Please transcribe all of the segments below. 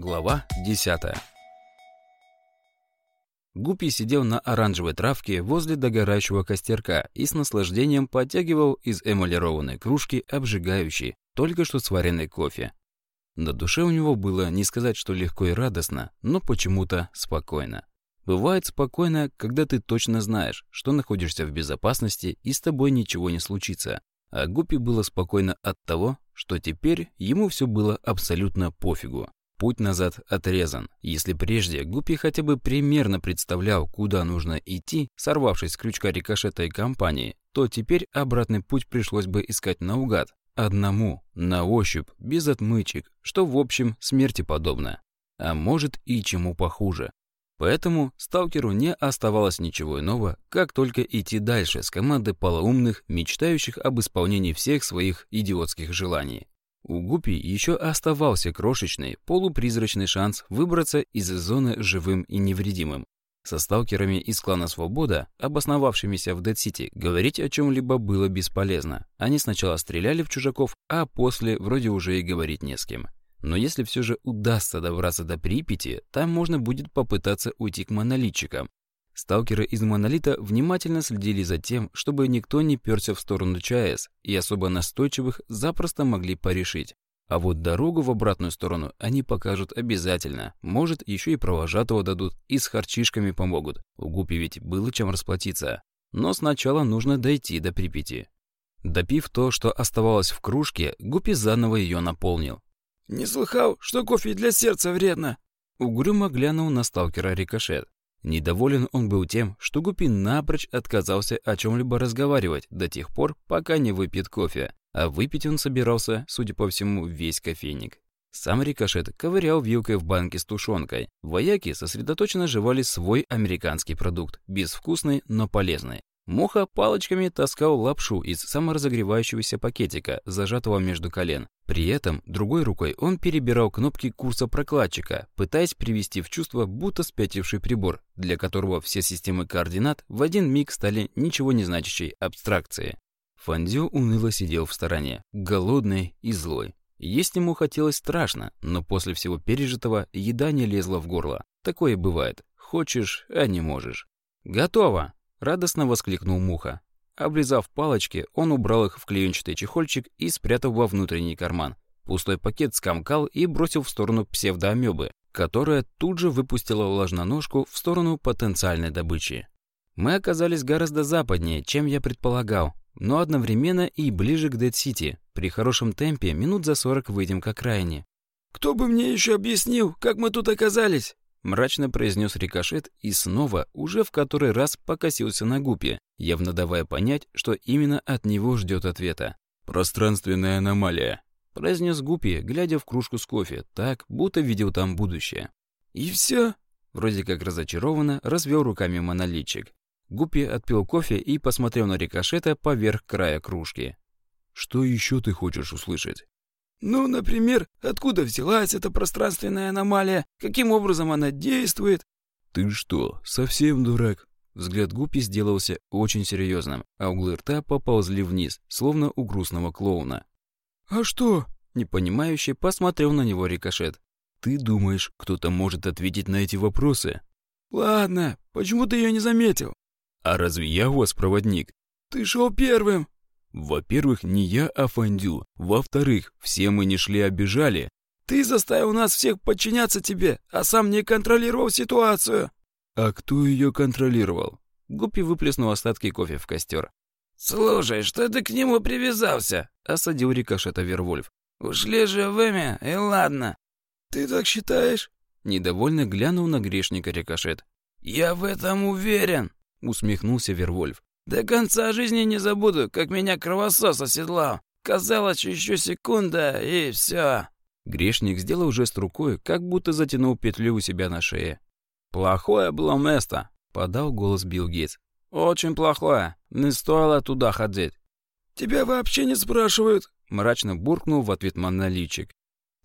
Глава 10 Гуппи сидел на оранжевой травке возле догорающего костерка и с наслаждением подтягивал из эмалированной кружки обжигающий, только что сваренный кофе. На душе у него было не сказать, что легко и радостно, но почему-то спокойно. Бывает спокойно, когда ты точно знаешь, что находишься в безопасности и с тобой ничего не случится. А Гуппи было спокойно от того, что теперь ему все было абсолютно пофигу. Путь назад отрезан. Если прежде Гуппи хотя бы примерно представлял, куда нужно идти, сорвавшись с крючка рикошета и компании, то теперь обратный путь пришлось бы искать наугад. Одному, на ощупь, без отмычек, что в общем смерти подобно. А может и чему похуже. Поэтому сталкеру не оставалось ничего иного, как только идти дальше с командой полоумных, мечтающих об исполнении всех своих идиотских желаний. У Гупи еще оставался крошечный, полупризрачный шанс выбраться из зоны живым и невредимым. Со сталкерами из клана Свобода, обосновавшимися в Дэд-Сити, говорить о чем-либо было бесполезно. Они сначала стреляли в чужаков, а после вроде уже и говорить не с кем. Но если все же удастся добраться до Припяти, там можно будет попытаться уйти к монолитчикам, Сталкеры из Монолита внимательно следили за тем, чтобы никто не перся в сторону ЧАЭС, и особо настойчивых запросто могли порешить. А вот дорогу в обратную сторону они покажут обязательно. Может, еще и провожатого дадут, и с харчишками помогут. У Гупи ведь было чем расплатиться. Но сначала нужно дойти до Припяти. Допив то, что оставалось в кружке, Гупи заново ее наполнил. «Не слыхал, что кофе для сердца вредно?» Угрюмо глянул на сталкера рикошет. Недоволен он был тем, что Гупин напрочь отказался о чем-либо разговаривать до тех пор, пока не выпьет кофе, а выпить он собирался, судя по всему, весь кофейник. Сам рикошет ковырял вилкой в банке с тушенкой. Вояки сосредоточенно жевали свой американский продукт, безвкусный, но полезный. Муха палочками таскал лапшу из саморазогревающегося пакетика, зажатого между колен. При этом другой рукой он перебирал кнопки курса прокладчика, пытаясь привести в чувство будто спятивший прибор, для которого все системы координат в один миг стали ничего не значащей абстракцией. Фандю уныло сидел в стороне, голодный и злой. Есть ему хотелось страшно, но после всего пережитого еда не лезла в горло. Такое бывает. Хочешь, а не можешь. «Готово!» Радостно воскликнул Муха. Облизав палочки, он убрал их в клеенчатый чехольчик и спрятал во внутренний карман. Пустой пакет скомкал и бросил в сторону псевдоамебы, которая тут же выпустила ложноножку в сторону потенциальной добычи. Мы оказались гораздо западнее, чем я предполагал, но одновременно и ближе к Дэд-Сити. При хорошем темпе минут за 40 выйдем к окраине. «Кто бы мне еще объяснил, как мы тут оказались?» Мрачно произнес рикошет и снова, уже в который раз покосился на гупе, явно давая понять, что именно от него ждет ответа. «Пространственная аномалия», — произнес Гупи, глядя в кружку с кофе, так, будто видел там будущее. «И все?» — вроде как разочарованно развел руками монолитчик. Гуппи отпил кофе и посмотрел на рикошета поверх края кружки. «Что еще ты хочешь услышать?» Ну, например, откуда взялась эта пространственная аномалия, каким образом она действует? Ты что, совсем дурак? Взгляд Гуппи сделался очень серьезным, а углы рта поползли вниз, словно у грустного клоуна. «А что?» – непонимающе посмотрел на него рикошет. «Ты думаешь, кто-то может ответить на эти вопросы?» «Ладно, почему ты ее не заметил?» «А разве я у вас проводник?» «Ты шел первым!» Во-первых, не я, а Фандю. Во-вторых, все мы не шли, а бежали. Ты заставил нас всех подчиняться тебе, а сам не контролировал ситуацию. А кто ее контролировал? Гуппи выплеснул остатки кофе в костер. «Слушай, что ты к нему привязался?» — осадил рикошета Вервольф. «Ушли живыми, и ладно». «Ты так считаешь?» — недовольно глянул на грешника рикошет. «Я в этом уверен», — усмехнулся Вервольф. До конца жизни не забуду, как меня кровосос оседлал. Казалось, еще секунда, и все. Грешник сделал жест рукой, как будто затянул петлю у себя на шее. «Плохое было место», — подал голос Билл Гейтс. «Очень плохое. Не стоило туда ходить». «Тебя вообще не спрашивают», — мрачно буркнул в ответ монолитчик.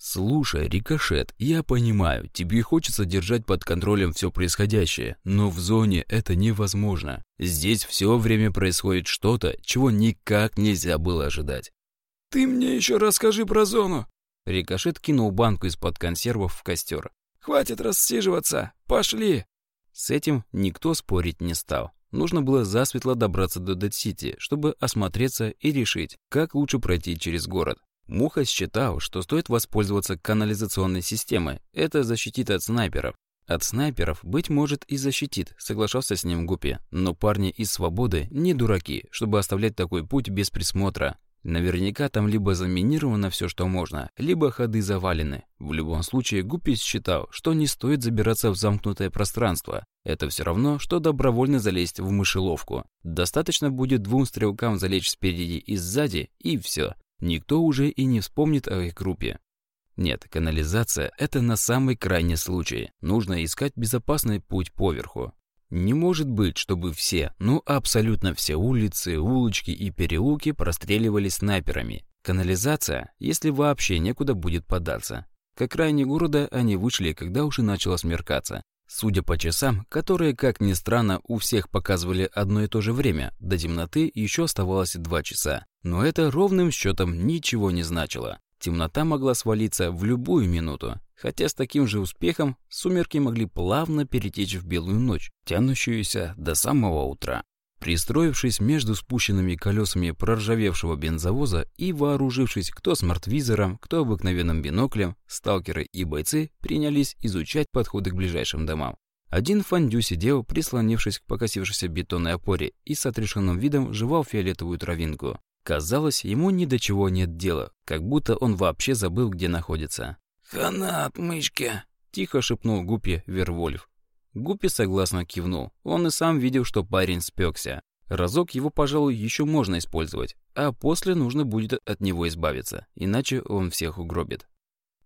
«Слушай, Рикошет, я понимаю, тебе хочется держать под контролем все происходящее, но в зоне это невозможно. Здесь все время происходит что-то, чего никак нельзя было ожидать». «Ты мне еще расскажи про зону». Рикошет кинул банку из-под консервов в костер. «Хватит рассиживаться! Пошли!» С этим никто спорить не стал. Нужно было засветло добраться до Дэд-Сити, чтобы осмотреться и решить, как лучше пройти через город. Муха считал, что стоит воспользоваться канализационной системой. Это защитит от снайперов. От снайперов, быть может, и защитит, соглашался с ним Гупи. Но парни из «Свободы» не дураки, чтобы оставлять такой путь без присмотра. Наверняка там либо заминировано все, что можно, либо ходы завалены. В любом случае, Гуппи считал, что не стоит забираться в замкнутое пространство. Это все равно, что добровольно залезть в мышеловку. Достаточно будет двум стрелкам залечь спереди и сзади, и все. Никто уже и не вспомнит о их группе. Нет, канализация – это на самый крайний случай. Нужно искать безопасный путь поверху. Не может быть, чтобы все, ну абсолютно все улицы, улочки и переулки простреливались снайперами. Канализация, если вообще некуда будет податься. К окраине города они вышли, когда уже начало смеркаться. Судя по часам, которые, как ни странно, у всех показывали одно и то же время, до темноты еще оставалось два часа. Но это ровным счетом ничего не значило. Темнота могла свалиться в любую минуту, хотя с таким же успехом сумерки могли плавно перетечь в белую ночь, тянущуюся до самого утра. Пристроившись между спущенными колесами проржавевшего бензовоза и вооружившись кто смарт-визором, кто обыкновенным биноклем, сталкеры и бойцы принялись изучать подходы к ближайшим домам. Один фондю сидел, прислонившись к покосившейся бетонной опоре и с отрешенным видом жевал фиолетовую травинку. Казалось, ему ни до чего нет дела, как будто он вообще забыл, где находится. «Хана отмычки!» – тихо шепнул Гуппи Вервольф. Гуппи согласно кивнул. Он и сам видел, что парень спекся. Разок его, пожалуй, еще можно использовать, а после нужно будет от него избавиться, иначе он всех угробит.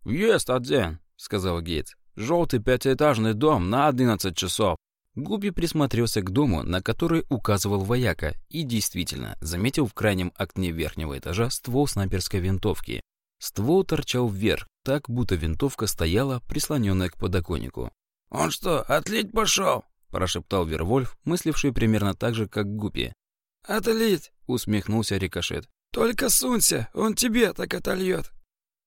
«Есть один», — сказал Гейтс. «Желтый пятиэтажный дом на одиннадцать часов. Губи присмотрелся к дому, на который указывал вояка, и действительно заметил в крайнем окне верхнего этажа ствол снайперской винтовки. Ствол торчал вверх, так будто винтовка стояла, прислоненная к подоконнику. «Он что, отлить пошел?» – прошептал Вервольф, мысливший примерно так же, как Гупи. «Отлить!» – усмехнулся Рикошет. «Только сунься, он тебе так отольет!»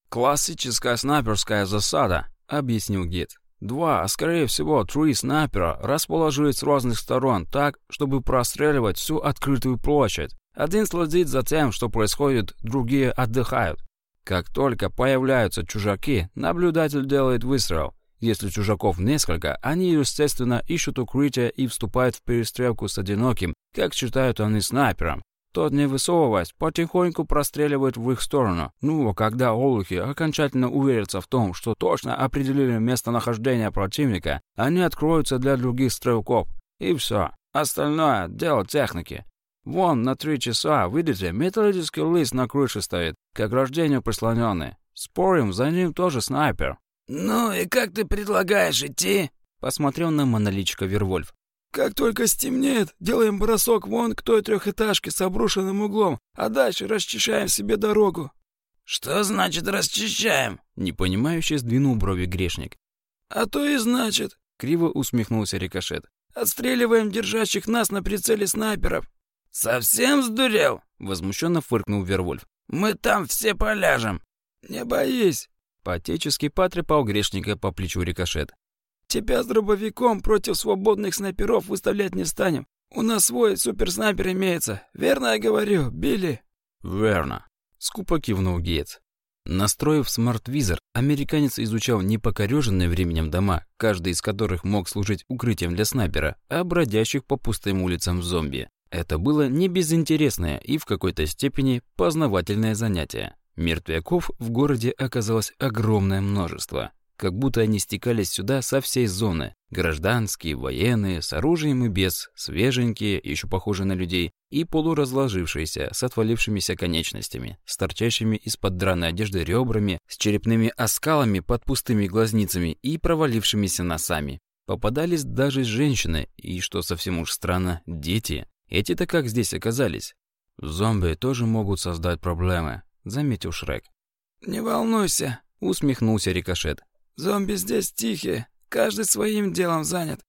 «Классическая снайперская засада», – объяснил Гет. Два, скорее всего три снайпера расположились с разных сторон так, чтобы простреливать всю открытую площадь. Один следит за тем, что происходит, другие отдыхают. Как только появляются чужаки, наблюдатель делает выстрел. Если чужаков несколько, они, естественно, ищут укрытие и вступают в перестрелку с одиноким, как считают они снайпером. Тот, не высовываясь, потихоньку простреливает в их сторону. Ну, а когда олухи окончательно уверятся в том, что точно определили местонахождение противника, они откроются для других стрелков. И все. Остальное – дело техники. Вон, на три часа, видите, металлический лист на крыше стоит, к ограждению прислоненный. Спорим, за ним тоже снайпер. «Ну и как ты предлагаешь идти?» Посмотрел на моноличка Вервольф. Как только стемнеет, делаем бросок вон к той трехэтажке с обрушенным углом, а дальше расчищаем себе дорогу». «Что значит расчищаем?» Непонимающе сдвинул брови грешник. «А то и значит», — криво усмехнулся Рикошет. «Отстреливаем держащих нас на прицеле снайперов». «Совсем сдурел?» — возмущенно фыркнул Вервольф. «Мы там все поляжем». «Не боись». По-отечески потрепал грешника по плечу Рикошет. Тебя с дробовиком против свободных снайперов выставлять не станем. У нас свой суперснайпер имеется. Верно я говорю, Билли?» «Верно», — скупо кивнул Гейтс. Настроив смарт-визор, американец изучал не покореженные временем дома, каждый из которых мог служить укрытием для снайпера, а бродящих по пустым улицам зомби. Это было не безынтересное и в какой-то степени познавательное занятие. Мертвяков в городе оказалось огромное множество как будто они стекались сюда со всей зоны. Гражданские, военные, с оружием и без, свеженькие, еще похожие на людей, и полуразложившиеся, с отвалившимися конечностями, с торчащими из-под драной одежды ребрами, с черепными оскалами под пустыми глазницами и провалившимися носами. Попадались даже женщины, и, что совсем уж странно, дети. Эти-то как здесь оказались? Зомби тоже могут создать проблемы, заметил Шрек. «Не волнуйся», — усмехнулся Рикошет. Зомби здесь тихие, каждый своим делом занят.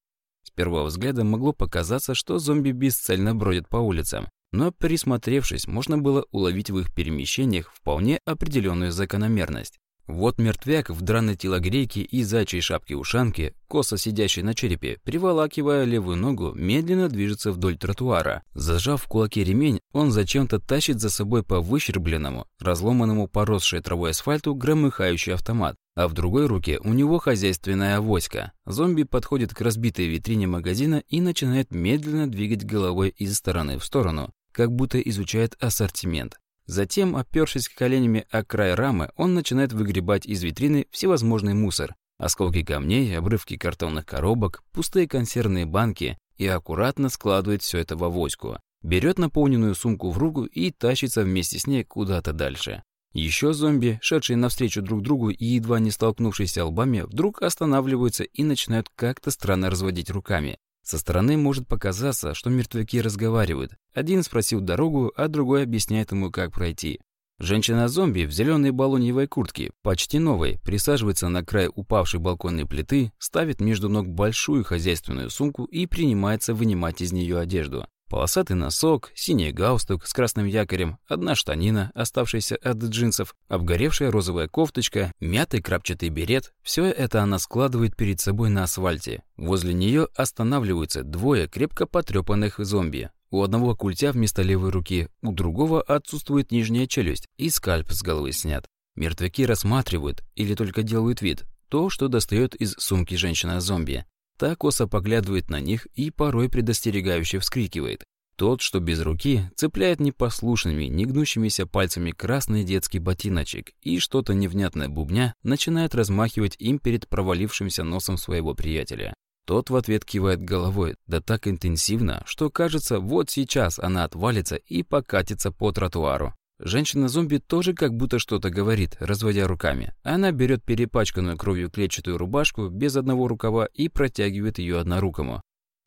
С первого взгляда могло показаться, что зомби бесцельно бродят по улицам, но присмотревшись, можно было уловить в их перемещениях вполне определенную закономерность. Вот мертвяк в драной телогрейке и зайчьей шапке-ушанке, косо сидящий на черепе, приволакивая левую ногу, медленно движется вдоль тротуара. Зажав в кулаке ремень, он зачем-то тащит за собой по выщербленному, разломанному поросшей травой асфальту громыхающий автомат, а в другой руке у него хозяйственная авоська. Зомби подходит к разбитой витрине магазина и начинает медленно двигать головой из стороны в сторону, как будто изучает ассортимент. Затем, опёршись коленями о край рамы, он начинает выгребать из витрины всевозможный мусор. Осколки камней, обрывки картонных коробок, пустые консервные банки и аккуратно складывает все это в авоську. Берет наполненную сумку в руку и тащится вместе с ней куда-то дальше. Еще зомби, шедшие навстречу друг другу и едва не столкнувшиеся лбами, вдруг останавливаются и начинают как-то странно разводить руками. Со стороны может показаться, что мертвяки разговаривают. Один спросил дорогу, а другой объясняет ему, как пройти. Женщина-зомби в зеленой балоньевой куртке, почти новой, присаживается на край упавшей балконной плиты, ставит между ног большую хозяйственную сумку и принимается вынимать из нее одежду. Полосатый носок, синий галстук с красным якорем, одна штанина, оставшаяся от джинсов, обгоревшая розовая кофточка, мятый крапчатый берет – все это она складывает перед собой на асфальте. Возле нее останавливаются двое крепко потрепанных зомби. У одного культя вместо левой руки, у другого отсутствует нижняя челюсть и скальп с головы снят. Мертвяки рассматривают, или только делают вид, то, что достает из сумки женщина-зомби. Та косо поглядывает на них и порой предостерегающе вскрикивает. Тот, что без руки, цепляет непослушными, негнущимися пальцами красный детский ботиночек и что-то невнятное бубня начинает размахивать им перед провалившимся носом своего приятеля. Тот в ответ кивает головой, да так интенсивно, что кажется, вот сейчас она отвалится и покатится по тротуару. Женщина-зомби тоже как будто что-то говорит, разводя руками. Она берет перепачканную кровью клетчатую рубашку без одного рукава и протягивает ее однорукому.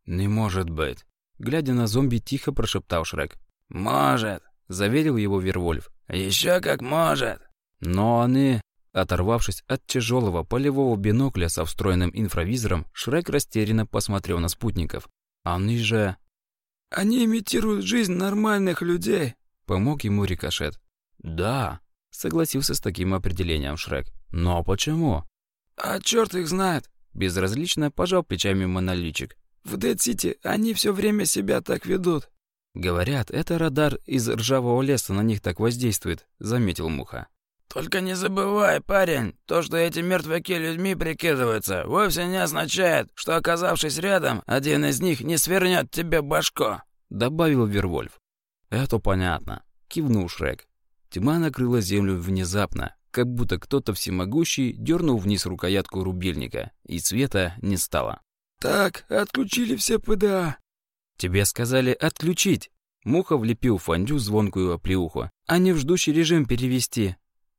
«Не может быть!» Глядя на зомби, тихо прошептал Шрек. «Может!» – заверил его Вервольф. «Еще как может!» Но они... Оторвавшись от тяжелого полевого бинокля со встроенным инфравизором, Шрек растерянно посмотрел на спутников. «Они же...» «Они имитируют жизнь нормальных людей!» Помог ему рикошет. «Да», — согласился с таким определением Шрек. «Но почему?» «А черт их знает», — безразлично пожал плечами монолитчик. «В Дэд-Сити они все время себя так ведут». «Говорят, это радар из ржавого леса на них так воздействует», — заметил Муха. «Только не забывай, парень, то, что эти мертвяки людьми прикидываются, вовсе не означает, что, оказавшись рядом, один из них не свернет тебе башко», — добавил Вервольф. «Это понятно», — кивнул Шрек. Тьма накрыла землю внезапно, как будто кто-то всемогущий дернул вниз рукоятку рубильника, и света не стало. «Так, отключили все ПДА». «Тебе сказали отключить». Муха влепил фондю звонкую оплеуху, а не в ждущий режим перевести.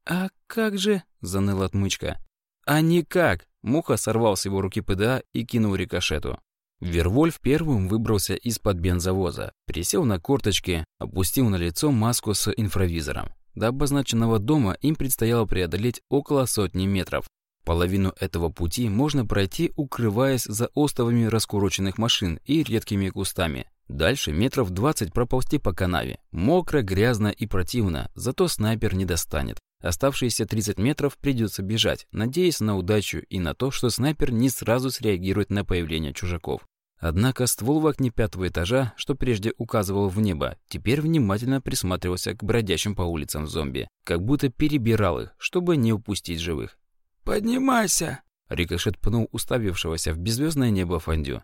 «А как же?» — заныл отмычка. «А никак!» Муха сорвал с его руки ПДА и кинул рикошету. Вервольф первым выбрался из-под бензовоза, присел на корточки, опустил на лицо маску с инфравизором. До обозначенного дома им предстояло преодолеть около сотни метров. Половину этого пути можно пройти, укрываясь за остовами раскуроченных машин и редкими кустами. Дальше метров 20 проползти по канаве. Мокро, грязно и противно, зато снайпер не достанет. Оставшиеся 30 метров придется бежать, надеясь на удачу и на то, что снайпер не сразу среагирует на появление чужаков. Однако ствол в окне пятого этажа, что прежде указывал в небо, теперь внимательно присматривался к бродящим по улицам зомби, как будто перебирал их, чтобы не упустить живых. «Поднимайся!» — рикошет пнул уставившегося в беззвездное небо Фондю.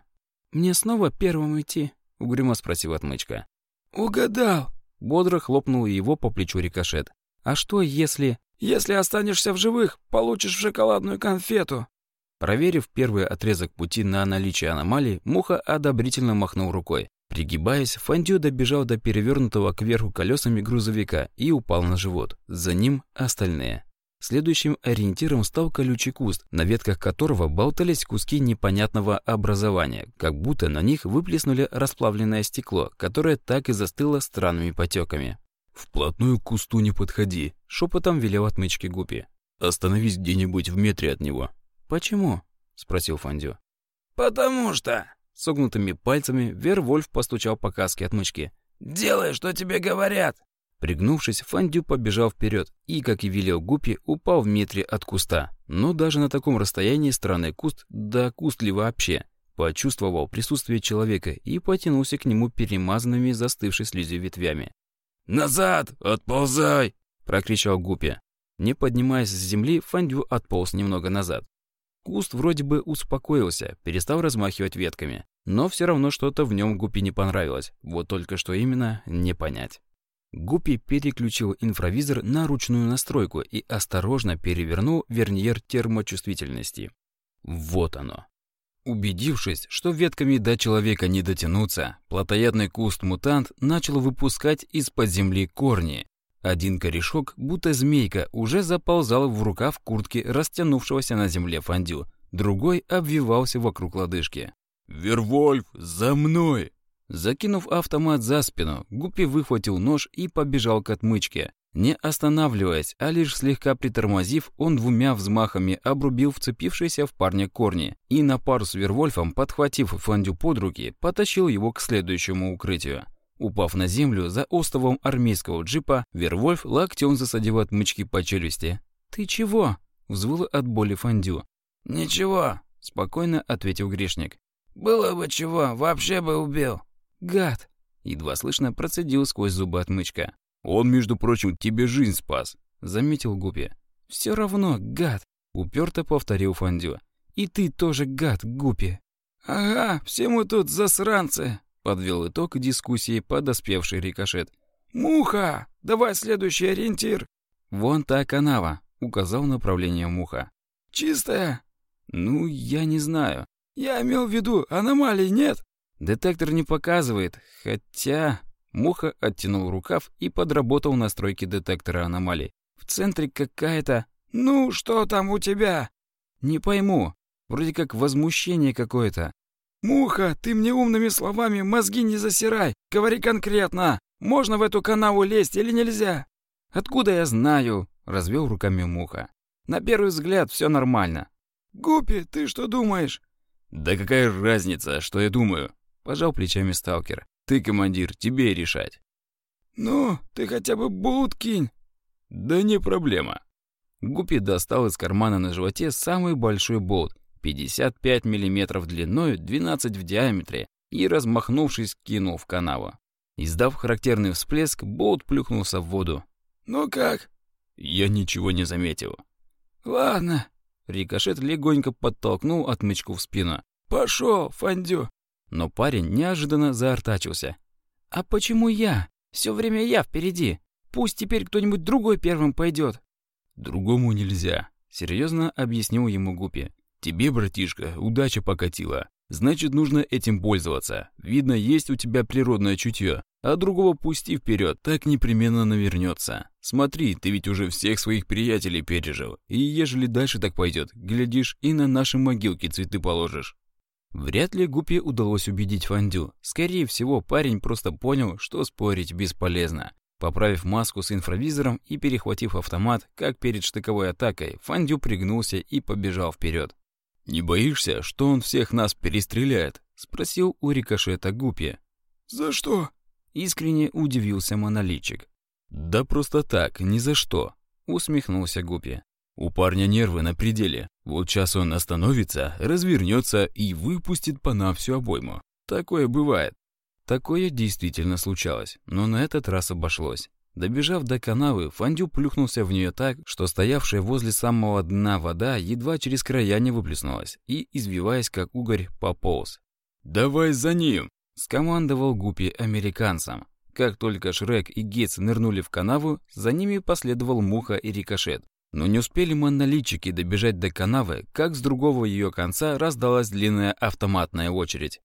«Мне снова первым идти?» — угрюмо спросил отмычка. «Угадал!» — бодро хлопнул его по плечу рикошет. А что, если... Если останешься в живых, получишь шоколадную конфету. Проверив первый отрезок пути на наличие аномалий, Муха одобрительно махнул рукой. Пригибаясь, Фандю добежал до перевернутого кверху колесами грузовика и упал на живот. За ним остальные. Следующим ориентиром стал колючий куст, на ветках которого болтались куски непонятного образования, как будто на них выплеснули расплавленное стекло, которое так и застыло странными потеками. «Вплотную к кусту не подходи», — шепотом велел отмычки Гупи. «Остановись где-нибудь в метре от него». «Почему?» — спросил Фандю. «Потому что...» Согнутыми пальцами Вервольф постучал по каске отмычки. «Делай, что тебе говорят!» Пригнувшись, Фандю побежал вперед и, как и велел Гупи, упал в метре от куста. Но даже на таком расстоянии странный куст, да куст ли вообще, почувствовал присутствие человека и потянулся к нему перемазанными застывшей слизью ветвями. «Назад! Отползай!» – прокричал Гупи. Не поднимаясь с земли, Фандю отполз немного назад. Куст вроде бы успокоился, перестал размахивать ветками. Но все равно что-то в нем Гупи не понравилось. Вот только что именно, не понять. Гупи переключил инфравизор на ручную настройку и осторожно перевернул верниер термочувствительности. Вот оно. Убедившись, что ветками до человека не дотянуться, плотоядный куст-мутант начал выпускать из-под земли корни. Один корешок, будто змейка, уже заползал в рукав куртки растянувшегося на земле фондю, другой обвивался вокруг лодыжки. «Вервольф, за мной!» Закинув автомат за спину, Гуппи выхватил нож и побежал к отмычке. Не останавливаясь, а лишь слегка притормозив, он двумя взмахами обрубил вцепившиеся в парня корни и на пару с Вервольфом, подхватив Фандю под руки, потащил его к следующему укрытию. Упав на землю за остовом армейского джипа, Вервольф локтем засадил отмычки по челюсти. «Ты чего?» – взвыл от боли Фандю. «Ничего», – спокойно ответил грешник. «Было бы чего, вообще бы убил». «Гад!» – едва слышно процедил сквозь зубы отмычка. «Он, между прочим, тебе жизнь спас», – заметил Гупи. «Все равно, гад!» – уперто повторил Фандю. «И ты тоже гад, Гупи!» «Ага, все мы тут засранцы!» Подвел итог дискуссии подоспевший рикошет. «Муха! Давай следующий ориентир!» «Вон та канава», — указал направление Муха. «Чистая?» «Ну, я не знаю». «Я имел в виду, аномалий нет?» «Детектор не показывает, хотя...» Муха оттянул рукав и подработал настройки детектора аномалий. «В центре какая-то...» «Ну, что там у тебя?» «Не пойму. Вроде как возмущение какое-то. «Муха, ты мне умными словами мозги не засирай. Говори конкретно. Можно в эту канаву лезть или нельзя?» «Откуда я знаю?» — развел руками Муха. «На первый взгляд все нормально». «Гупи, ты что думаешь?» «Да какая разница, что я думаю?» — пожал плечами сталкер. «Ты командир, тебе решать». «Ну, ты хотя бы болт кинь». «Да не проблема». Гупи достал из кармана на животе самый большой болт 55 мм длиной, 12 в диаметре, и, размахнувшись, кинул в канаву. Издав характерный всплеск, болт плюхнулся в воду. «Ну как?» Я ничего не заметил. «Ладно». Рикошет легонько подтолкнул отмычку в спину. «Пошел, Фандю!» Но парень неожиданно заортачился. «А почему я? Все время я впереди. Пусть теперь кто-нибудь другой первым пойдет. «Другому нельзя», — серьезно объяснил ему Гупи. Тебе, братишка, удача покатила. Значит, нужно этим пользоваться. Видно, есть у тебя природное чутье. А другого пусти вперед, так непременно навернется. Смотри, ты ведь уже всех своих приятелей пережил. И ежели дальше так пойдет, глядишь, и на наши могилки цветы положишь. Вряд ли Гупе удалось убедить Фандю. Скорее всего, парень просто понял, что спорить бесполезно. Поправив маску с инфравизором и перехватив автомат, как перед штыковой атакой, Фандю пригнулся и побежал вперед. «Не боишься, что он всех нас перестреляет?» — спросил у рикошета Гупи. «За что?» — искренне удивился монолитчик. «Да просто так, ни за что», — усмехнулся Гупи. «У парня нервы на пределе. Вот сейчас он остановится, развернется и выпустит по нам всю обойму. Такое бывает». Такое действительно случалось, но на этот раз обошлось. Добежав до канавы, Фандю плюхнулся в нее так, что стоявшая возле самого дна вода едва через края не выплеснулась и, извиваясь как угорь, пополз. «Давай за ним!» – скомандовал Гупи американцам. Как только Шрек и Гетц нырнули в канаву, за ними последовал Муха и Рикошет. Но не успели монолитчики добежать до канавы, как с другого ее конца раздалась длинная автоматная очередь.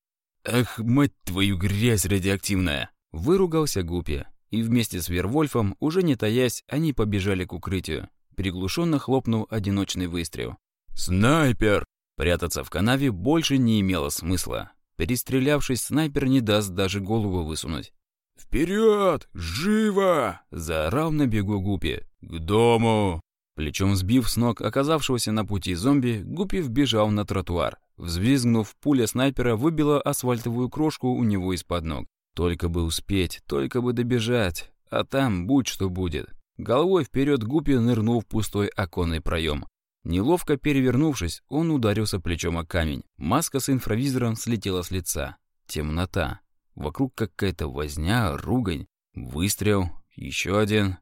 «Ах, мать твою грязь радиоактивная!» – выругался Гупи и вместе с Вервольфом, уже не таясь, они побежали к укрытию. Приглушенно хлопнул одиночный выстрел. «Снайпер!» Прятаться в канаве больше не имело смысла. Перестрелявшись, снайпер не даст даже голову высунуть. «Вперед! Живо!» – заорал на бегу Гупи. «К дому!» Плечом сбив с ног оказавшегося на пути зомби, Гупи вбежал на тротуар. Взвизгнув, пуля снайпера выбила асфальтовую крошку у него из-под ног. Только бы успеть, только бы добежать. а там будь что будет. Головой вперед Гуппи нырнул в пустой оконный проем. Неловко перевернувшись, он ударился плечом о камень. Маска с инфравизором слетела с лица. Темнота. Вокруг какая-то возня, ругань. Выстрел. Еще один.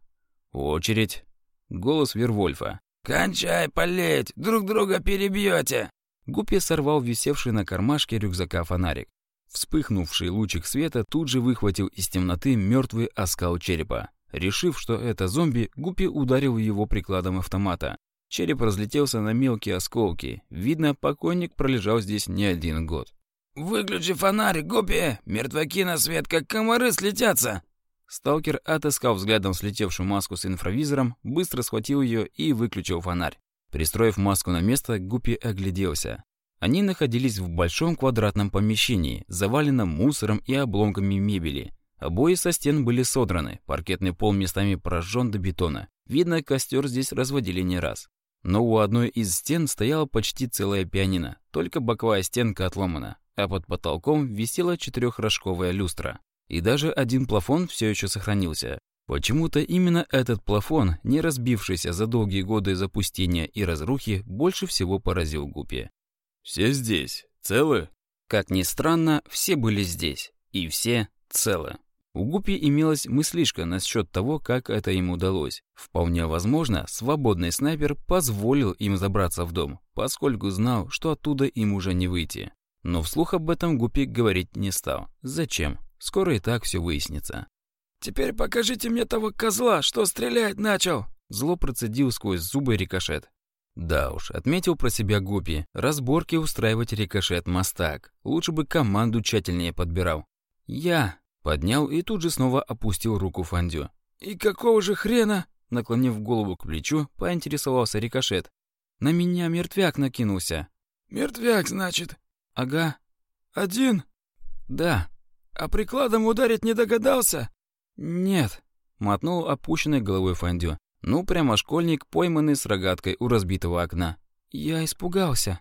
Очередь. Голос Вервольфа. «Кончай полеть! Друг друга перебьете!» Гуппи сорвал висевший на кармашке рюкзака фонарик. Вспыхнувший лучик света тут же выхватил из темноты мертвый оскал черепа. Решив, что это зомби, Гуппи ударил его прикладом автомата. Череп разлетелся на мелкие осколки. Видно, покойник пролежал здесь не один год. «Выключи фонарь, Гуппи! Мертвяки на свет, как комары слетятся!» Сталкер отыскал взглядом слетевшую маску с инфравизором, быстро схватил ее и выключил фонарь. Пристроив маску на место, Гуппи огляделся. Они находились в большом квадратном помещении, заваленном мусором и обломками мебели. Обои со стен были содраны, паркетный пол местами прожжен до бетона. Видно, костер здесь разводили не раз. Но у одной из стен стояла почти целая пианино, только боковая стенка отломана, а под потолком висела четырехрожковая люстра. И даже один плафон все еще сохранился. Почему-то именно этот плафон, не разбившийся за долгие годы запустения и разрухи, больше всего поразил Гупи. «Все здесь? Целы?» Как ни странно, все были здесь. И все целы. У Гупи имелась мыслишка насчет того, как это им удалось. Вполне возможно, свободный снайпер позволил им забраться в дом, поскольку знал, что оттуда им уже не выйти. Но вслух об этом Гупи говорить не стал. Зачем? Скоро и так все выяснится. «Теперь покажите мне того козла, что стрелять начал!» Зло процедил сквозь зубы рикошет. Да уж, отметил про себя Гупи. Разборки устраивать рикошет мастак. Лучше бы команду тщательнее подбирал. «Я!» Поднял и тут же снова опустил руку Фандю. «И какого же хрена?» Наклонив голову к плечу, поинтересовался рикошет. «На меня мертвяк накинулся». «Мертвяк, значит?» «Ага». «Один?» «Да». «А прикладом ударить не догадался?» «Нет», — мотнул опущенной головой Фандю. Ну, прямо школьник, пойманный с рогаткой у разбитого окна. «Я испугался».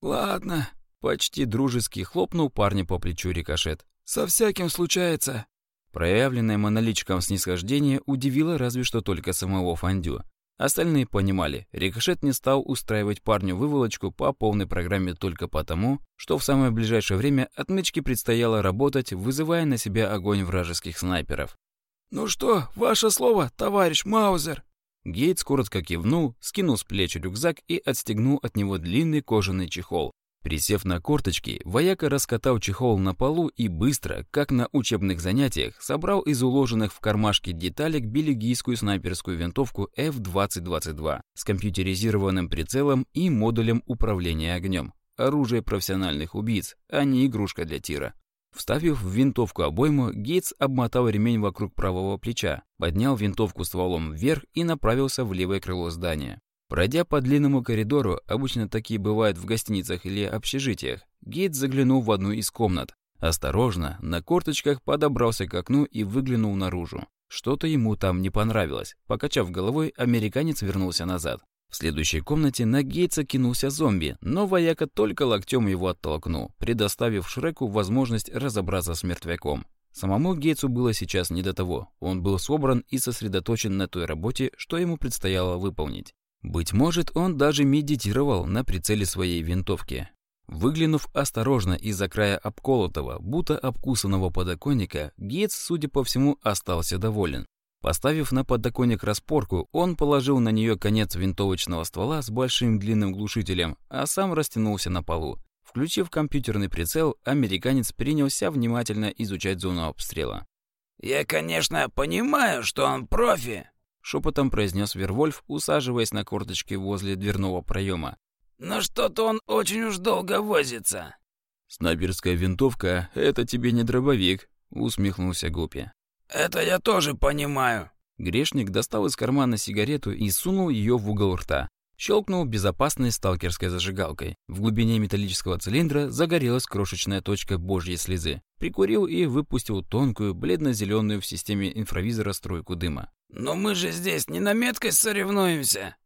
«Ладно», — почти дружески хлопнул парня по плечу рикошет. «Со всяким случается». Проявленное моноличком снисхождение удивило разве что только самого Фандю. Остальные понимали, Рикошет не стал устраивать парню выволочку по полной программе только потому, что в самое ближайшее время отмычке предстояло работать, вызывая на себя огонь вражеских снайперов. «Ну что, ваше слово, товарищ Маузер?» Гейтс коротко кивнул, скинул с плеч рюкзак и отстегнул от него длинный кожаный чехол. Присев на корточки, вояка раскатал чехол на полу и быстро, как на учебных занятиях, собрал из уложенных в кармашке деталек бельгийскую снайперскую винтовку F-2022 с компьютеризированным прицелом и модулем управления огнем. Оружие профессиональных убийц, а не игрушка для тира. Вставив в винтовку обойму, Гейтс обмотал ремень вокруг правого плеча, поднял винтовку стволом вверх и направился в левое крыло здания. Пройдя по длинному коридору, обычно такие бывают в гостиницах или общежитиях, Гейт заглянул в одну из комнат. Осторожно, на корточках подобрался к окну и выглянул наружу. Что-то ему там не понравилось. Покачав головой, американец вернулся назад. В следующей комнате на Гейтса кинулся зомби, но вояка только локтем его оттолкнул, предоставив Шреку возможность разобраться с мертвяком. Самому Гейтсу было сейчас не до того. Он был собран и сосредоточен на той работе, что ему предстояло выполнить. Быть может, он даже медитировал на прицеле своей винтовки. Выглянув осторожно из-за края обколотого, будто обкусанного подоконника, Гейтс, судя по всему, остался доволен. Поставив на подоконник распорку, он положил на нее конец винтовочного ствола с большим длинным глушителем, а сам растянулся на полу. Включив компьютерный прицел, американец принялся внимательно изучать зону обстрела. «Я, конечно, понимаю, что он профи», шепотом произнес Вервольф, усаживаясь на корточки возле дверного проема. «Но что-то он очень уж долго возится». «Снайперская винтовка — это тебе не дробовик», — усмехнулся Гупи. «Это я тоже понимаю». Грешник достал из кармана сигарету и сунул ее в угол рта. Щелкнул безопасной сталкерской зажигалкой. В глубине металлического цилиндра загорелась крошечная точка божьей слезы. Прикурил и выпустил тонкую, бледно-зеленую в системе инфравизора струйку дыма. «Но мы же здесь не на меткость соревнуемся!»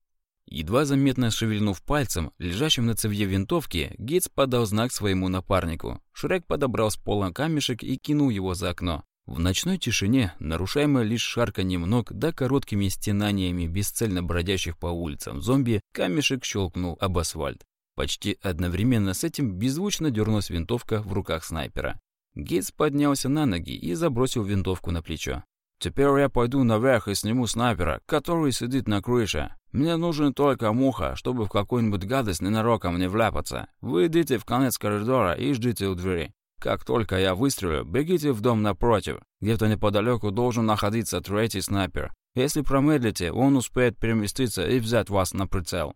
Едва заметно шевельнув пальцем, лежащим на цевье винтовки, Гейтс подал знак своему напарнику. Шрек подобрал с пола камешек и кинул его за окно. В ночной тишине, нарушаемой лишь шарканьем ног да короткими стенаниями бесцельно бродящих по улицам зомби, камешек щелкнул об асфальт. Почти одновременно с этим беззвучно дернулась винтовка в руках снайпера. Гейтс поднялся на ноги и забросил винтовку на плечо. «Теперь я пойду наверх и сниму снайпера, который сидит на крыше. Мне нужен только муха, чтобы в какую-нибудь гадость ненароком не вляпаться. Вы идите в конец коридора и ждите у двери. Как только я выстрелю, бегите в дом напротив. Где-то неподалеку должен находиться третий снайпер. Если промедлите, он успеет переместиться и взять вас на прицел».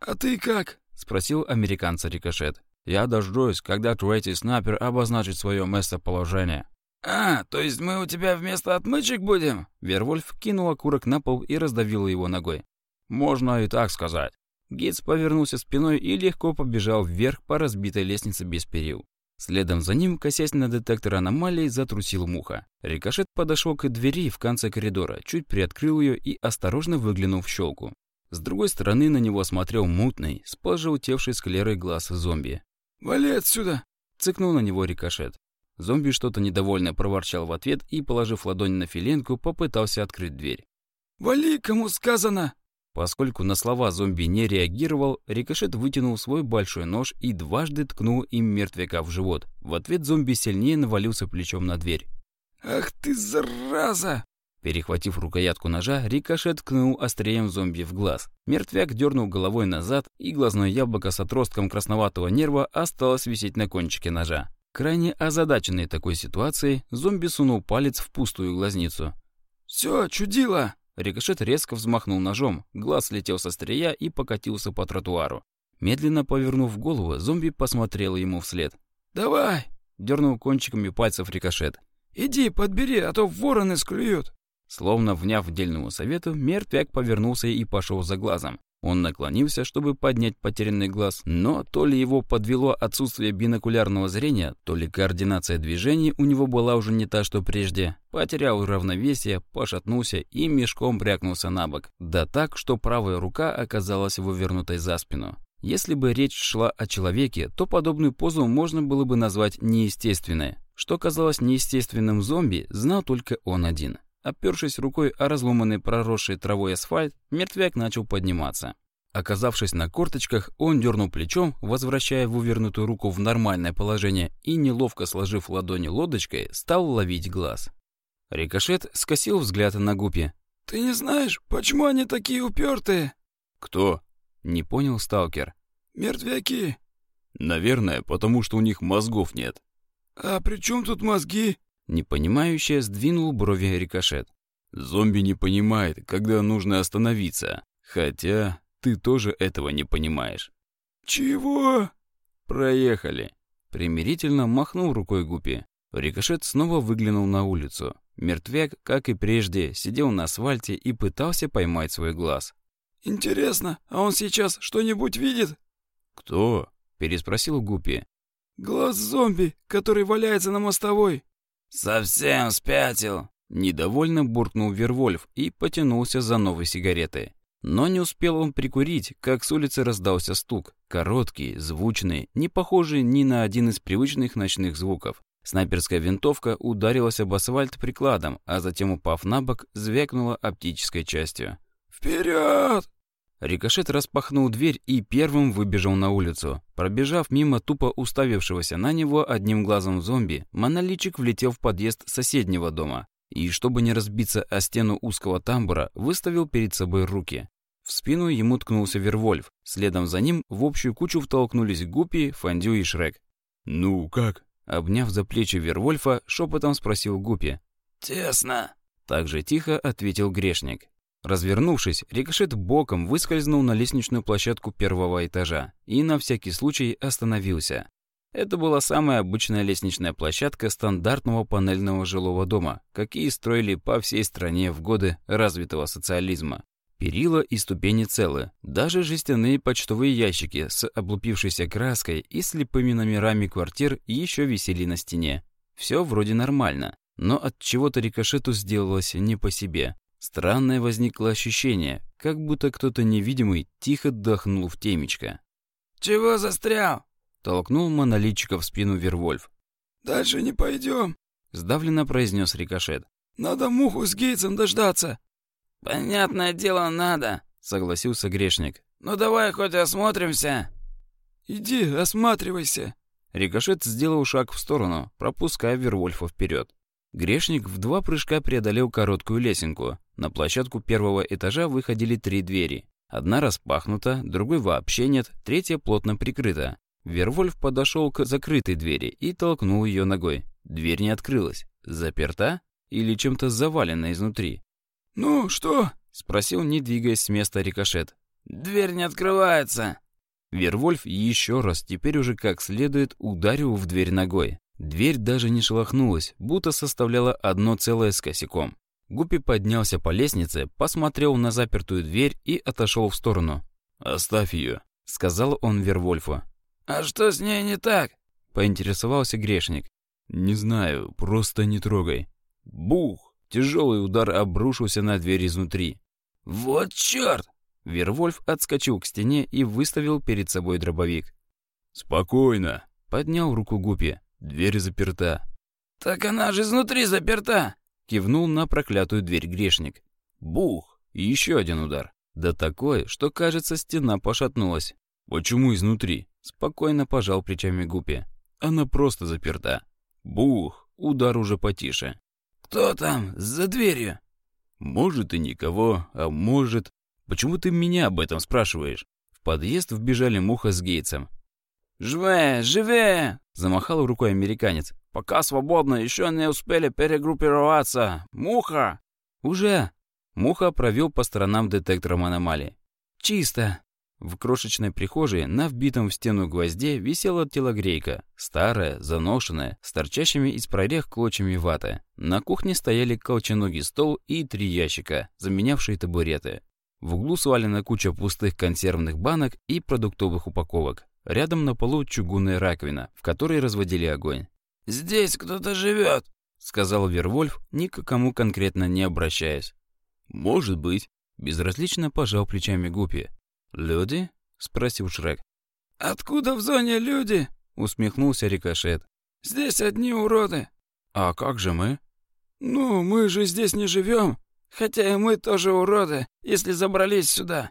«А ты как?» — спросил американца Рикошет. «Я дождусь, когда третий снайпер обозначит свое местоположение». «А, то есть мы у тебя вместо отмычек будем?» Вервольф кинул окурок на пол и раздавил его ногой. «Можно и так сказать». Гейтс повернулся спиной и легко побежал вверх по разбитой лестнице без перил. Следом за ним, косясь на детектор аномалий, затрусил муха. Рикошет подошел к двери в конце коридора, чуть приоткрыл ее и осторожно выглянул в щелку. С другой стороны на него смотрел мутный, с пожелтевшей склерой глаз зомби. «Вали отсюда!» — цыкнул на него рикошет. Зомби что-то недовольно проворчал в ответ и, положив ладонь на филенку, попытался открыть дверь. «Вали, кому сказано!» Поскольку на слова зомби не реагировал, рикошет вытянул свой большой нож и дважды ткнул им мертвяка в живот. В ответ зомби сильнее навалился плечом на дверь. «Ах ты, зараза!» Перехватив рукоятку ножа, рикошет ткнул острием зомби в глаз. Мертвяк дернул головой назад, и глазное яблоко с отростком красноватого нерва осталось висеть на кончике ножа. Крайне озадаченный такой ситуацией, зомби сунул палец в пустую глазницу. «Всё, чудило!» Рикошет резко взмахнул ножом, глаз летел со стрия и покатился по тротуару. Медленно повернув голову, зомби посмотрел ему вслед. «Давай!» — дернул кончиками пальцев рикошет. «Иди, подбери, а то вороны склюют!» Словно вняв дельному совету, мертвяк повернулся и пошел за глазом. Он наклонился, чтобы поднять потерянный глаз, но то ли его подвело отсутствие бинокулярного зрения, то ли координация движений у него была уже не та, что прежде. Потерял равновесие, пошатнулся и мешком брякнулся на бок. Да так, что правая рука оказалась вывернутой за спину. Если бы речь шла о человеке, то подобную позу можно было бы назвать неестественной. Что казалось неестественным зомби, знал только он один. Опершись рукой о разломанный проросший травой асфальт, мертвяк начал подниматься. Оказавшись на корточках, он дернул плечом, возвращая вывернутую руку в нормальное положение и, неловко сложив ладони лодочкой, стал ловить глаз. Рикошет скосил взгляд на Гупи. «Ты не знаешь, почему они такие упертые?» «Кто?» — не понял сталкер. «Мертвяки». «Наверное, потому что у них мозгов нет». «А при чем тут мозги?» Непонимающе сдвинул брови рикошет. «Зомби не понимает, когда нужно остановиться. Хотя ты тоже этого не понимаешь». «Чего?» «Проехали». Примирительно махнул рукой Гупи. Рикошет снова выглянул на улицу. Мертвяк, как и прежде, сидел на асфальте и пытался поймать свой глаз. «Интересно, а он сейчас что-нибудь видит?» «Кто?» – переспросил Гупи. «Глаз зомби, который валяется на мостовой». «Совсем спятил!» Недовольно буркнул Вервольф и потянулся за новой сигаретой. Но не успел он прикурить, как с улицы раздался стук. Короткий, звучный, не похожий ни на один из привычных ночных звуков. Снайперская винтовка ударилась об асфальт прикладом, а затем, упав на бок, звякнула оптической частью. «Вперед!» Рикошет распахнул дверь и первым выбежал на улицу. Пробежав мимо тупо уставившегося на него одним глазом зомби, монолитчик влетел в подъезд соседнего дома и, чтобы не разбиться о стену узкого тамбура, выставил перед собой руки. В спину ему ткнулся Вервольф. Следом за ним в общую кучу втолкнулись Гуппи, Фандю и Шрек. «Ну, как?» Обняв за плечи Вервольфа, шепотом спросил Гуппи. «Тесно!» Так же тихо ответил грешник. Развернувшись, рикошет боком выскользнул на лестничную площадку первого этажа и на всякий случай остановился. Это была самая обычная лестничная площадка стандартного панельного жилого дома, какие строили по всей стране в годы развитого социализма. Перила и ступени целы, даже жестяные почтовые ящики с облупившейся краской и слепыми номерами квартир еще висели на стене. Все вроде нормально, но от чего-то рикошету сделалось не по себе. Странное возникло ощущение, как будто кто-то невидимый тихо дохнул в темечко. «Чего застрял?» Толкнул монолитчика в спину Вервольф. «Дальше не пойдем. — сдавленно произнес рикошет. «Надо муху с Гейтсом дождаться». «Понятное дело, надо», — согласился грешник. «Ну давай хоть осмотримся». «Иди, осматривайся». Рикошет сделал шаг в сторону, пропуская Вервольфа вперед. Грешник в два прыжка преодолел короткую лесенку. На площадку первого этажа выходили три двери. Одна распахнута, другой вообще нет, третья плотно прикрыта. Вервольф подошел к закрытой двери и толкнул ее ногой. Дверь не открылась. Заперта или чем-то завалена изнутри? «Ну, что?» — спросил, не двигаясь с места рикошет. «Дверь не открывается». Вервольф еще раз, теперь уже как следует, ударил в дверь ногой. Дверь даже не шелохнулась, будто составляла одно целое с косяком. Гуппи поднялся по лестнице, посмотрел на запертую дверь и отошел в сторону. «Оставь ее», — сказал он Вервольфу. «А что с ней не так?» — поинтересовался грешник. «Не знаю, просто не трогай». Бух! Тяжелый удар обрушился на дверь изнутри. «Вот черт!» Вервольф отскочил к стене и выставил перед собой дробовик. «Спокойно!» — поднял руку Гупи. Дверь заперта. «Так она же изнутри заперта!» Кивнул на проклятую дверь грешник. Бух! И еще один удар. Да такой, что, кажется, стена пошатнулась. «Почему изнутри?» Спокойно пожал плечами Гупи. Она просто заперта. Бух! Удар уже потише. «Кто там? За дверью?» «Может и никого, а может...» «Почему ты меня об этом спрашиваешь?» В подъезд вбежали Муха с Гейтсом. «Живее, живее!» — замахал рукой американец. «Пока свободно, еще не успели перегруппироваться. Муха!» «Уже!» Муха провел по сторонам детектором аномалий. «Чисто!» В крошечной прихожей на вбитом в стену гвозде висела телогрейка, старая, заношенная, с торчащими из прорех клочьями ваты. На кухне стояли колченогий стол и три ящика, заменявшие табуреты. В углу свалена куча пустых консервных банок и продуктовых упаковок. Рядом на полу чугунная раковина, в которой разводили огонь. «Здесь кто-то живет», — сказал Вервольф, ни к кому конкретно не обращаясь. «Может быть», — безразлично пожал плечами Гупи. «Люди?» — спросил Шрек. «Откуда в зоне люди?» — усмехнулся Рикошет. «Здесь одни уроды». «А как же мы?» «Ну, мы же здесь не живем. Хотя и мы тоже уроды, если забрались сюда».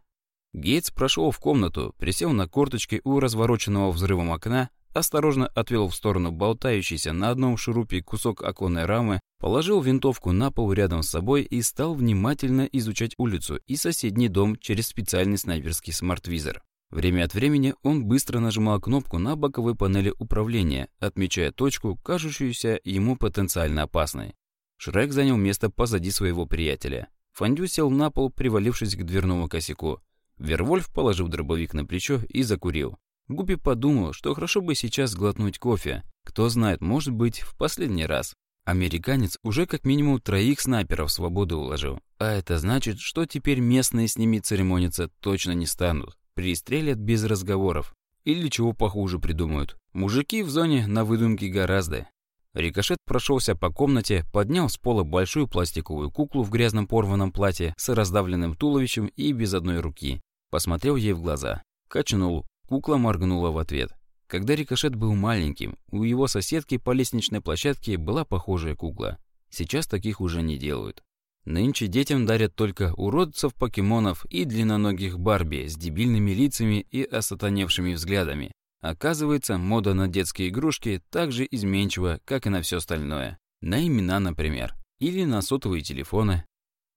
Гейтс прошел в комнату, присел на корточки у развороченного взрывом окна, осторожно отвел в сторону болтающийся на одном шурупе кусок оконной рамы, положил винтовку на пол рядом с собой и стал внимательно изучать улицу и соседний дом через специальный снайперский смарт-визор. Время от времени он быстро нажимал кнопку на боковой панели управления, отмечая точку, кажущуюся ему потенциально опасной. Шрек занял место позади своего приятеля. Фондю сел на пол, привалившись к дверному косяку. Вервольф положил дробовик на плечо и закурил. Гуппи подумал, что хорошо бы сейчас глотнуть кофе. Кто знает, может быть, в последний раз. Американец уже как минимум троих снайперов в свободу уложил. А это значит, что теперь местные с ними церемониться точно не станут. Пристрелят без разговоров. Или чего похуже придумают. Мужики в зоне на выдумке гораздо. Рикошет прошелся по комнате, поднял с пола большую пластиковую куклу в грязном порванном платье с раздавленным туловищем и без одной руки. Посмотрел ей в глаза. Качнул. Кукла моргнула в ответ. Когда Рикошет был маленьким, у его соседки по лестничной площадке была похожая кукла. Сейчас таких уже не делают. Нынче детям дарят только уродцев-покемонов и длинноногих Барби с дебильными лицами и осатаневшими взглядами. Оказывается, мода на детские игрушки так же изменчива, как и на все остальное. На имена, например. Или на сотовые телефоны.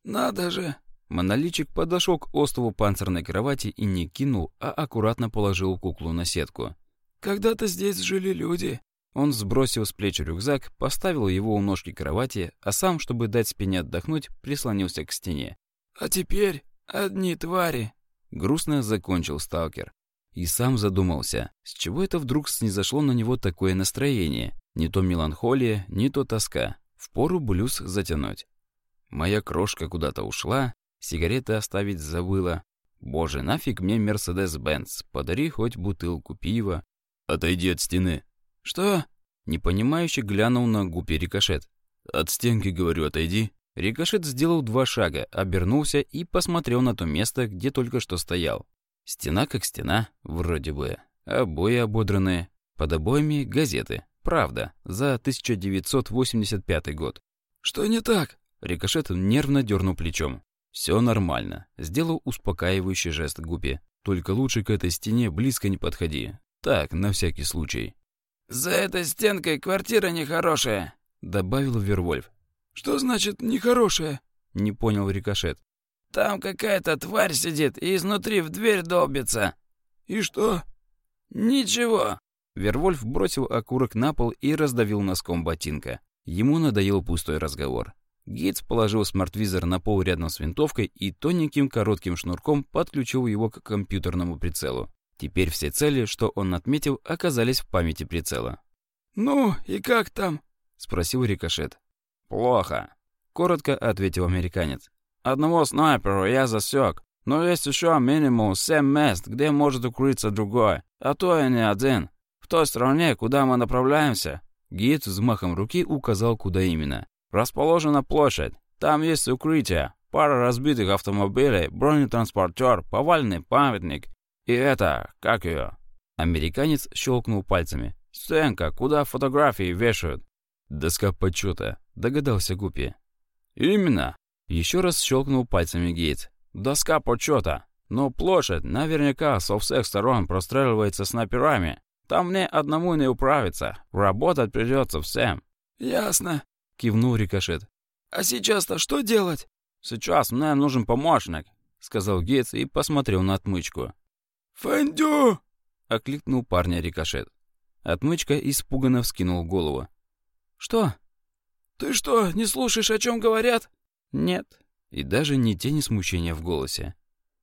«Надо же!» Моноличик подошел к острову панцирной кровати и не кинул, а аккуратно положил куклу на сетку. «Когда-то здесь жили люди». Он сбросил с плеч рюкзак, поставил его у ножки кровати, а сам, чтобы дать спине отдохнуть, прислонился к стене. «А теперь одни твари», — грустно закончил сталкер. И сам задумался, с чего это вдруг снизошло на него такое настроение. Не то меланхолия, не то тоска. Впору блюз затянуть. Моя крошка куда-то ушла, Сигареты оставить забыла. Боже, нафиг мне Мерседес-Бенц. Подари хоть бутылку пива. Отойди от стены. Что? Непонимающе глянул на гупи рикошет. От стенки, говорю, отойди. Рикошет сделал два шага, обернулся и посмотрел на то место, где только что стоял. Стена как стена, вроде бы. Обои ободранные. Под обоями газеты. «Правда» за 1985 год. «Что не так?» Рикошет нервно дернул плечом. Все нормально. Сделал успокаивающий жест Гупи. Только лучше к этой стене близко не подходи. Так, на всякий случай. «За этой стенкой квартира нехорошая», — добавил Вервольф. «Что значит «нехорошая»?» — не понял Рикошет. «Там какая-то тварь сидит и изнутри в дверь долбится». «И что?» «Ничего». Вервольф бросил окурок на пол и раздавил носком ботинка. Ему надоел пустой разговор. Гейтс положил смарт-визор на пол рядом с винтовкой и тоненьким коротким шнурком подключил его к компьютерному прицелу. Теперь все цели, что он отметил, оказались в памяти прицела. «Ну, и как там?» — спросил Рикошет. «Плохо», — коротко ответил американец. «Одного снайпера я засек, но есть еще минимум семь мест, где может укрыться другой, а то и не один. В той стороне, куда мы направляемся». Гейтс взмахом руки указал, куда именно. Расположена площадь. Там есть укрытие, пара разбитых автомобилей, бронетранспортер, поваленный памятник. И это, как ее? Американец щелкнул пальцами. Стенка, куда фотографии вешают. Доска почета, догадался Гупи. Именно. Еще раз щелкнул пальцами Гейтс. Доска почета. Но площадь наверняка со всех сторон простреливается снайперами. Там мне одному не управиться. Работать придется всем. Ясно кивнул Рикошет. «А сейчас-то что делать?» «Сейчас мне нужен помощник», — сказал Гейтс и посмотрел на отмычку. «Фэндю!» — окликнул парня Рикошет. Отмычка испуганно вскинул голову. «Что?» «Ты что, не слушаешь, о чем говорят?» «Нет». И даже ни тени смущения в голосе.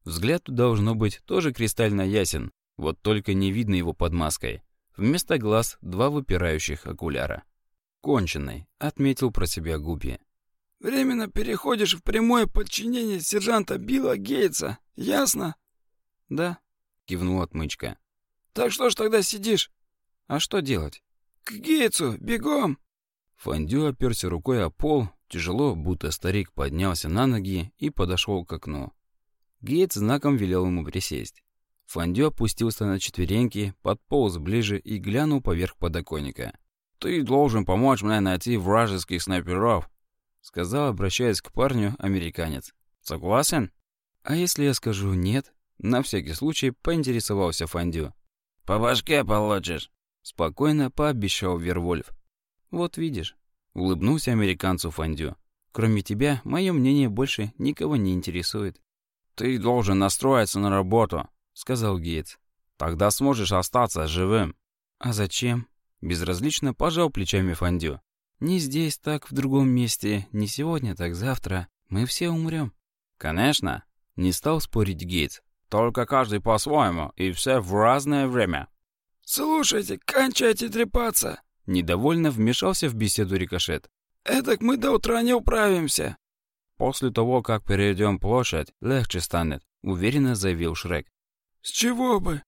Взгляд должно быть тоже кристально ясен, вот только не видно его под маской. Вместо глаз два выпирающих окуляра. «Конченый», — отметил про себя Гупи. «Временно переходишь в прямое подчинение сержанта Билла Гейтса, ясно?» «Да», — кивнул отмычка. «Так что ж тогда сидишь?» «А что делать?» «К Гейтсу, бегом!» Фондю оперся рукой о пол, тяжело, будто старик поднялся на ноги и подошел к окну. Гейтс знаком велел ему присесть. Фондю опустился на четвереньки, подполз ближе и глянул поверх подоконника. «Ты должен помочь мне найти вражеских снайперов», — сказал, обращаясь к парню, американец. «Согласен?» «А если я скажу «нет»?» На всякий случай поинтересовался Фандю. «По башке получишь», — спокойно пообещал Вервольф. «Вот видишь», — улыбнулся американцу Фандю. «Кроме тебя, мое мнение больше никого не интересует». «Ты должен настроиться на работу», — сказал Гейтс. «Тогда сможешь остаться живым». «А зачем?» Безразлично пожал плечами Фандю. «Не здесь, так в другом месте, не сегодня, так завтра. Мы все умрем». «Конечно», — не стал спорить Гейтс. «Только каждый по-своему, и все в разное время». «Слушайте, кончайте трепаться!» Недовольно вмешался в беседу Рикошет. «Эдак мы до утра не управимся». «После того, как перейдем площадь, легче станет», — уверенно заявил Шрек. «С чего бы?»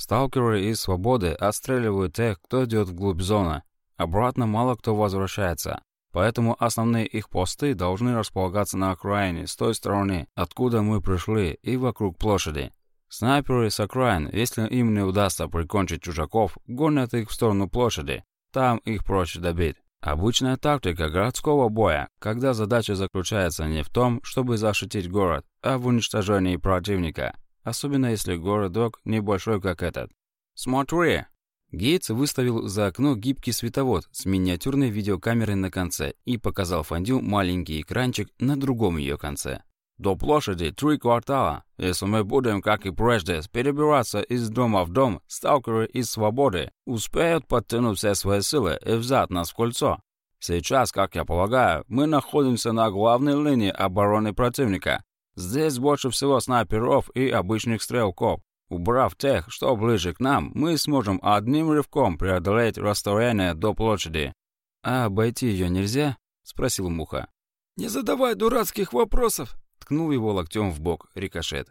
Сталкеры из Свободы отстреливают тех, кто идет вглубь зоны. Обратно мало кто возвращается. Поэтому основные их посты должны располагаться на окраине, с той стороны, откуда мы пришли, и вокруг площади. Снайперы с окраин, если им не удастся прикончить чужаков, гонят их в сторону площади. Там их проще добить. Обычная тактика городского боя, когда задача заключается не в том, чтобы защитить город, а в уничтожении противника особенно если городок небольшой, как этот. «Смотри!» Гейтс выставил за окно гибкий световод с миниатюрной видеокамерой на конце и показал Фондю маленький экранчик на другом ее конце. «До площади три квартала. Если мы будем, как и прежде, перебираться из дома в дом, сталкеры из свободы успеют подтянуть все свои силы и взять нас в кольцо. Сейчас, как я полагаю, мы находимся на главной линии обороны противника, Здесь больше всего снайперов и обычных стрелков. Убрав тех, что ближе к нам, мы сможем одним рывком преодолеть расстояние до площади. А обойти ее нельзя? спросил Муха. Не задавай дурацких вопросов, ткнул его локтем в бок рикошет.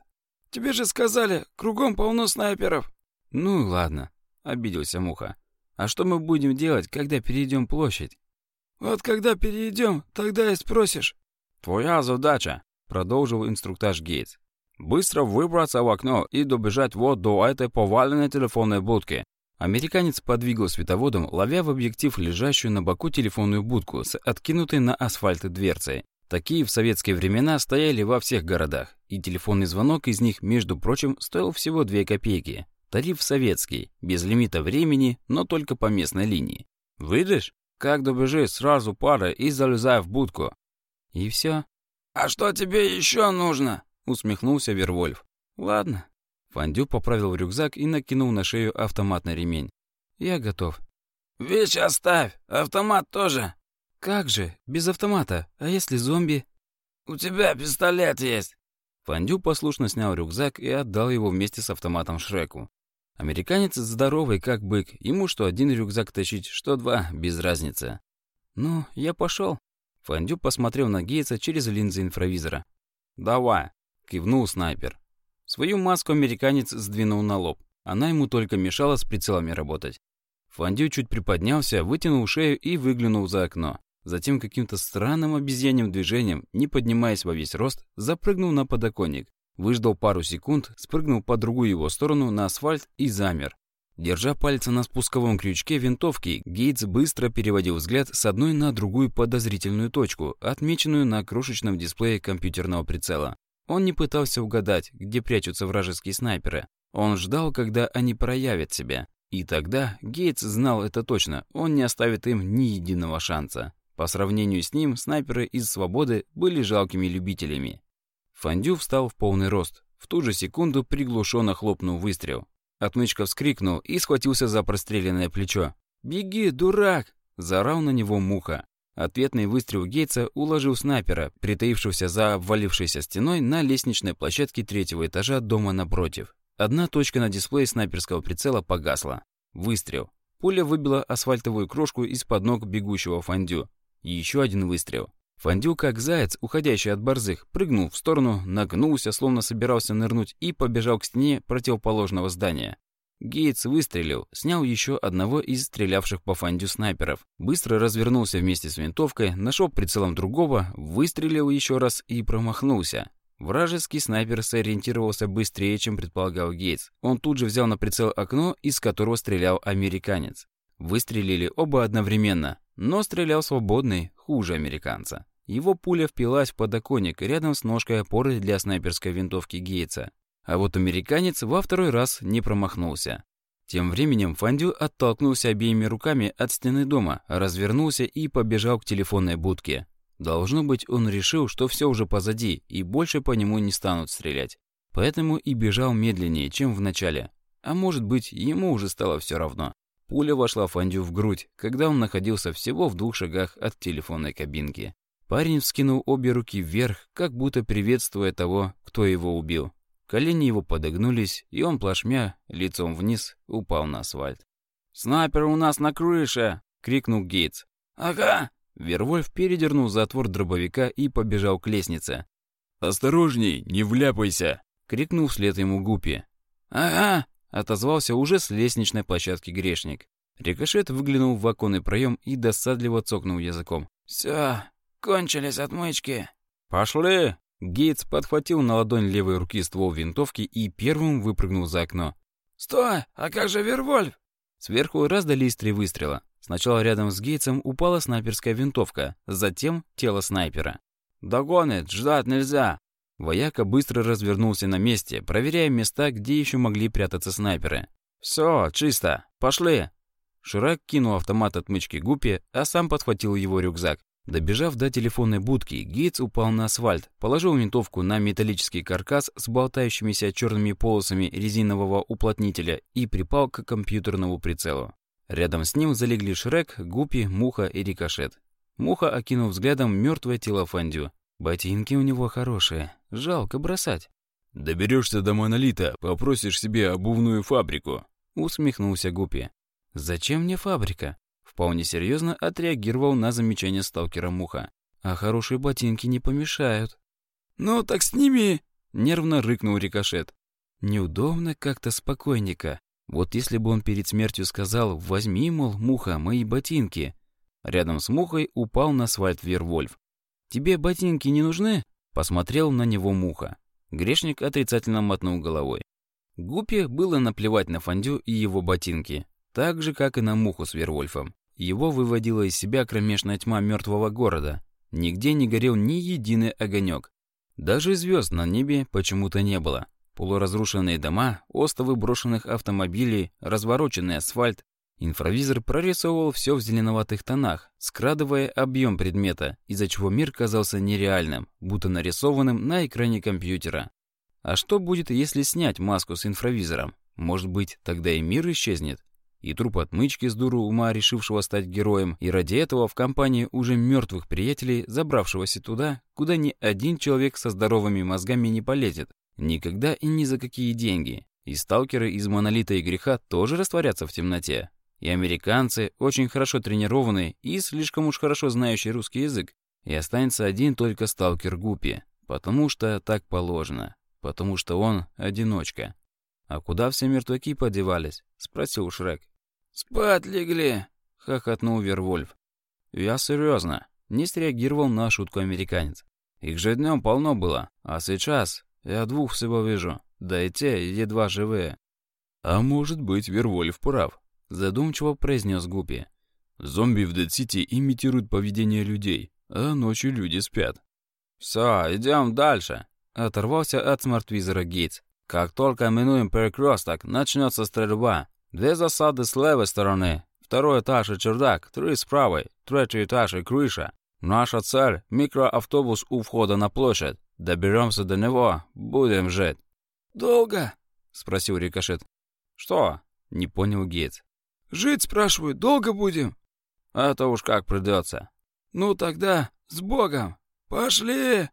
Тебе же сказали, кругом полно снайперов. Ну ладно, обиделся Муха. А что мы будем делать, когда перейдем площадь? Вот когда перейдем, тогда и спросишь. Твоя задача продолжил инструктаж Гейтс. «Быстро выбраться в окно и добежать вот до этой поваленной телефонной будки. Американец подвигал световодом, ловя в объектив лежащую на боку телефонную будку с откинутой на асфальт дверцей. Такие в советские времена стояли во всех городах, и телефонный звонок из них, между прочим, стоил всего 2 копейки. Тариф советский, без лимита времени, но только по местной линии. Выйдешь? Как добежи, сразу пара и залезай в будку. И все. «А что тебе еще нужно?» усмехнулся Вервольф. Ладно, Фандю поправил рюкзак и накинул на шею автоматный ремень. «Я готов». «Вещь оставь, автомат тоже». «Как же, без автомата, а если зомби?» «У тебя пистолет есть». Фандю послушно снял рюкзак и отдал его вместе с автоматом Шреку. Американец здоровый, как бык, ему что один рюкзак тащить, что два, без разницы. «Ну, я пошел. Фандю посмотрел на Гейтса через линзы инфравизора. «Давай», — кивнул снайпер. Свою маску американец сдвинул на лоб. Она ему только мешала с прицелами работать. Фандю чуть приподнялся, вытянул шею и выглянул за окно. Затем каким-то странным обезьянным движением, не поднимаясь во весь рост, запрыгнул на подоконник. Выждал пару секунд, спрыгнул по другую его сторону на асфальт и замер. Держа пальцы на спусковом крючке винтовки, Гейтс быстро переводил взгляд с одной на другую подозрительную точку, отмеченную на крошечном дисплее компьютерного прицела. Он не пытался угадать, где прячутся вражеские снайперы. Он ждал, когда они проявят себя. И тогда Гейтс знал это точно, он не оставит им ни единого шанса. По сравнению с ним, снайперы из «Свободы» были жалкими любителями. Фандю встал в полный рост. В ту же секунду приглушенно хлопнул выстрел. Отмычка вскрикнул и схватился за простреленное плечо. «Беги, дурак!» – заорал на него муха. Ответный выстрел Гейтса уложил снайпера, притаившегося за обвалившейся стеной на лестничной площадке третьего этажа дома напротив. Одна точка на дисплее снайперского прицела погасла. Выстрел. Пуля выбила асфальтовую крошку из-под ног бегущего фондю. Еще один выстрел. Фондю, как заяц, уходящий от борзых, прыгнул в сторону, нагнулся, словно собирался нырнуть, и побежал к стене противоположного здания. Гейтс выстрелил, снял еще одного из стрелявших по фандю снайперов, быстро развернулся вместе с винтовкой, нашел прицелом другого, выстрелил еще раз и промахнулся. Вражеский снайпер сориентировался быстрее, чем предполагал Гейтс. Он тут же взял на прицел окно, из которого стрелял американец. Выстрелили оба одновременно, но стрелял свободный, хуже американца. Его пуля впилась в подоконник рядом с ножкой опоры для снайперской винтовки Гейтса. А вот американец во второй раз не промахнулся. Тем временем Фандю оттолкнулся обеими руками от стены дома, развернулся и побежал к телефонной будке. Должно быть, он решил, что все уже позади, и больше по нему не станут стрелять. Поэтому и бежал медленнее, чем в начале. А может быть, ему уже стало все равно. Пуля вошла Фандю в грудь, когда он находился всего в двух шагах от телефонной кабинки. Парень вскинул обе руки вверх, как будто приветствуя того, кто его убил. Колени его подогнулись, и он плашмя, лицом вниз, упал на асфальт. «Снайпер у нас на крыше!» — крикнул Гейтс. «Ага!» Вервольф передернул затвор дробовика и побежал к лестнице. «Осторожней, не вляпайся!» — крикнул вслед ему Гупи. «Ага!» — отозвался уже с лестничной площадки грешник. Рикошет выглянул в оконный проем и досадливо цокнул языком. «Все, кончились отмычки». «Пошли!» Гейтс подхватил на ладонь левой руки ствол винтовки и первым выпрыгнул за окно. «Стой! А как же Вервольф?» Сверху раздались три выстрела. Сначала рядом с Гейтсом упала снайперская винтовка, затем тело снайпера. «Догонит! Ждать нельзя!» Вояка быстро развернулся на месте, проверяя места, где еще могли прятаться снайперы. «Все, чисто! Пошли!» Ширак кинул автомат отмычки Гуппи, а сам подхватил его рюкзак. Добежав до телефонной будки, Гейтс упал на асфальт, положил винтовку на металлический каркас с болтающимися черными полосами резинового уплотнителя и припал к компьютерному прицелу. Рядом с ним залегли Шрек, Гуппи, Муха и Рикошет. Муха окинул взглядом мертвое тело Фандю. Ботинки у него хорошие, жалко бросать. Доберешься до Монолита, попросишь себе обувную фабрику. Усмехнулся Гуппи. Зачем мне фабрика? Вполне серьезно отреагировал на замечание сталкера Муха. А хорошие ботинки не помешают. «Ну так сними!» — нервно рыкнул Рикошет. Неудобно как-то спокойненько. Вот если бы он перед смертью сказал «возьми, мол, Муха, мои ботинки». Рядом с Мухой упал на асфальт Вервольф. «Тебе ботинки не нужны?» — посмотрел на него Муха. Грешник отрицательно мотнул головой. Гупе было наплевать на Фандю и его ботинки. Так же, как и на муху с Вервольфом. Его выводила из себя кромешная тьма мертвого города. Нигде не горел ни единый огонек. Даже звезд на небе почему-то не было. Полуразрушенные дома, остовы брошенных автомобилей, развороченный асфальт. Инфравизор прорисовывал все в зеленоватых тонах, скрадывая объем предмета, из-за чего мир казался нереальным, будто нарисованным на экране компьютера. А что будет, если снять маску с инфравизором? Может быть, тогда и мир исчезнет? И труп отмычки с дуру ума, решившего стать героем, и ради этого в компании уже мертвых приятелей, забравшегося туда, куда ни один человек со здоровыми мозгами не полезет, Никогда и ни за какие деньги. И сталкеры из монолита и греха тоже растворятся в темноте. И американцы, очень хорошо тренированные и слишком уж хорошо знающие русский язык. И останется один только сталкер Гупи. Потому что так положено. Потому что он одиночка. «А куда все мертвяки подевались?» — спросил Шрек. «Спать легли!» — хохотнул Вервольф. «Я серьезно. не среагировал на шутку американец. «Их же днем полно было, а сейчас я двух всего вижу, да и те едва живые. А может быть, Вервольф прав, задумчиво произнес Гупи. Зомби в Дэд-Сити имитируют поведение людей, а ночью люди спят. Все, идем дальше. Оторвался от смарт-визора Гейтс. Как только минуем перекресток, начнется стрельба. Две засады с левой стороны, второй этаж и чердак, три с правой, третий этаж и крыша. Наша цель – микроавтобус у входа на площадь. Доберемся до него, будем жить». «Долго?» — спросил Рикошет. «Что?» — не понял Гейтс. «Жить, спрашиваю, долго будем?» «Это уж как придется». «Ну тогда, с Богом! Пошли!»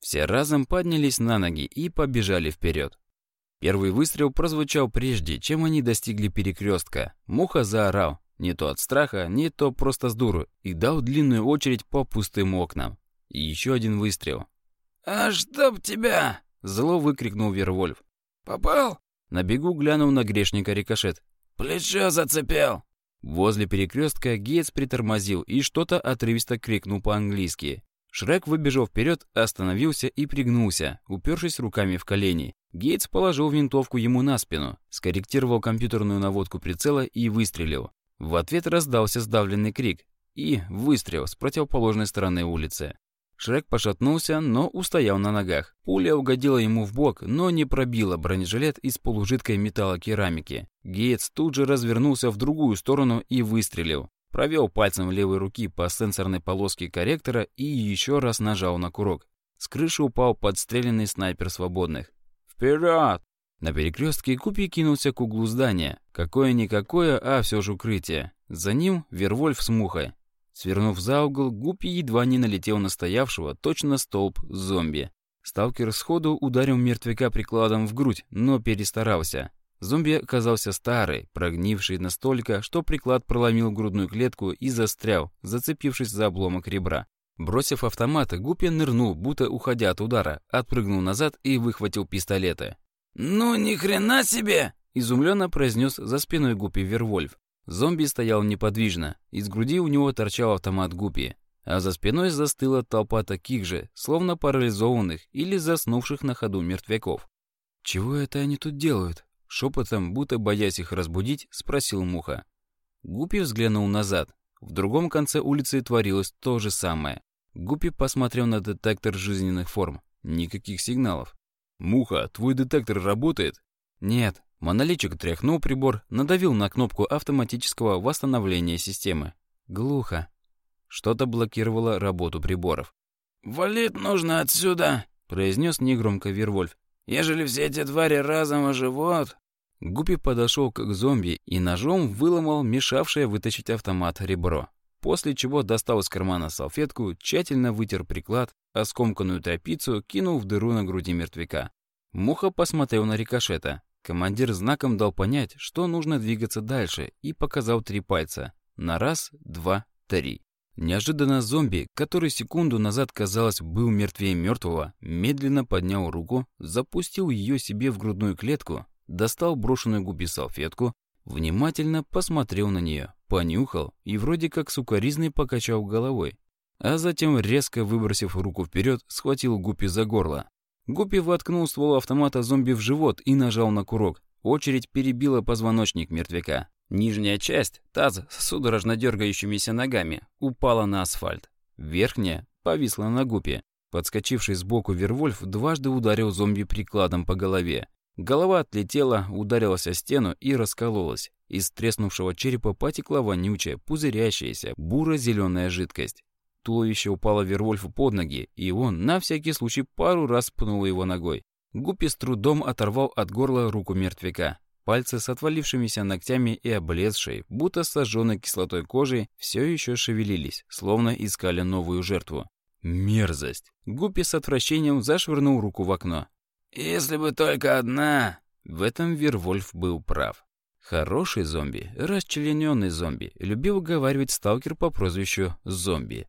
Все разом поднялись на ноги и побежали вперед. Первый выстрел прозвучал прежде, чем они достигли перекрестка. Муха заорал, не то от страха, не то просто с дуру, и дал длинную очередь по пустым окнам. И еще один выстрел. «А чтоб тебя!» — зло выкрикнул Вервольф. «Попал?» На бегу глянул на грешника рикошет. «Плечо зацепил!» Возле перекрестка Гейтс притормозил и что-то отрывисто крикнул по-английски. Шрек выбежал вперед, остановился и пригнулся, упершись руками в колени. Гейтс положил винтовку ему на спину, скорректировал компьютерную наводку прицела и выстрелил. В ответ раздался сдавленный крик и выстрел с противоположной стороны улицы. Шрек пошатнулся, но устоял на ногах. Пуля угодила ему в бок, но не пробила бронежилет из полужидкой металлокерамики. Гейтс тут же развернулся в другую сторону и выстрелил. Провел пальцем левой руки по сенсорной полоске корректора и еще раз нажал на курок. С крыши упал подстреленный снайпер свободных. «Вперед!» На перекрестке Купи кинулся к углу здания. Какое-никакое, а все же укрытие. За ним Вервольф с Мухой. Свернув за угол, Гуппи едва не налетел на стоявшего, точно столб, зомби. Сталкер сходу ударил мертвяка прикладом в грудь, но перестарался. Зомби оказался старый, прогнивший настолько, что приклад проломил грудную клетку и застрял, зацепившись за обломок ребра. Бросив автомат, Гуппи нырнул, будто уходя от удара, отпрыгнул назад и выхватил пистолеты. «Ну ни хрена себе!» – изумленно произнес за спиной Гуппи Вервольф. Зомби стоял неподвижно, из груди у него торчал автомат Гупи, а за спиной застыла толпа таких же, словно парализованных или заснувших на ходу мертвяков. «Чего это они тут делают?» Шепотом, будто боясь их разбудить, спросил Муха. Гупи взглянул назад. В другом конце улицы творилось то же самое. Гупи посмотрел на детектор жизненных форм. Никаких сигналов. «Муха, твой детектор работает?» «Нет», Монолитчик тряхнул прибор, надавил на кнопку автоматического восстановления системы. Глухо. Что-то блокировало работу приборов. «Валить нужно отсюда», — произнес негромко Вервольф. «Ежели все эти твари разом оживут...» Гуппи подошел к зомби и ножом выломал мешавшее вытащить автомат ребро. После чего достал из кармана салфетку, тщательно вытер приклад, а скомканную тряпицу кинул в дыру на груди мертвяка. Муха посмотрел на рикошета. Командир знаком дал понять, что нужно двигаться дальше, и показал три пальца. На раз, два, три. Неожиданно зомби, который секунду назад, казалось, был мертвее мертвого, медленно поднял руку, запустил ее себе в грудную клетку, достал брошенную губи салфетку, внимательно посмотрел на нее, понюхал и вроде как сукоризный покачал головой. А затем, резко выбросив руку вперед, схватил гупи за горло. Гуппи воткнул ствол автомата зомби в живот и нажал на курок. Очередь перебила позвоночник мертвяка. Нижняя часть, таз с судорожно дергающимися ногами, упала на асфальт. Верхняя повисла на гупе. Подскочивший сбоку Вервольф дважды ударил зомби прикладом по голове. Голова отлетела, ударилась о стену и раскололась. Из треснувшего черепа потекла вонючая, пузырящаяся, буро-зеленая жидкость. Туловище упало Вервольфу под ноги, и он на всякий случай пару раз пнул его ногой. Гуппи с трудом оторвал от горла руку мертвяка. Пальцы с отвалившимися ногтями и облезшей, будто сожженной кислотой кожи, все еще шевелились, словно искали новую жертву. Мерзость! Гуппи с отвращением зашвырнул руку в окно. «Если бы только одна...» В этом Вервольф был прав. Хороший зомби, расчлененный зомби, любил уговаривать сталкер по прозвищу «зомби».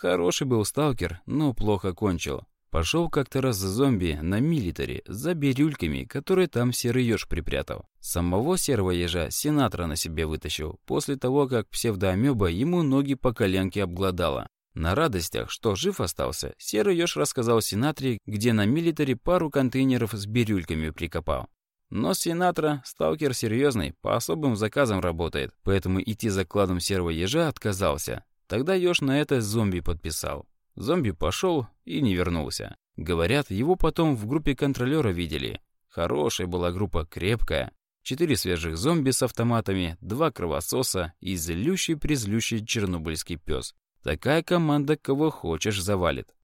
Хороший был сталкер, но плохо кончил. Пошел как-то раз зомби на милитаре за бирюльками, которые там серый еж припрятал. Самого серого ежа сенатора на себе вытащил, после того, как псевдоамеба ему ноги по коленке обглодала. На радостях, что жив остался, серый еж рассказал сенатре, где на милитаре пару контейнеров с бирюльками прикопал. Но сенатора сталкер серьезный, по особым заказам работает, поэтому идти за кладом серого ежа отказался. Тогда Ёж на это зомби подписал. Зомби пошел и не вернулся. Говорят, его потом в группе контролера видели. Хорошая была группа, крепкая. Четыре свежих зомби с автоматами, два кровососа и злющий-призлющий чернобыльский пес. Такая команда кого хочешь завалит.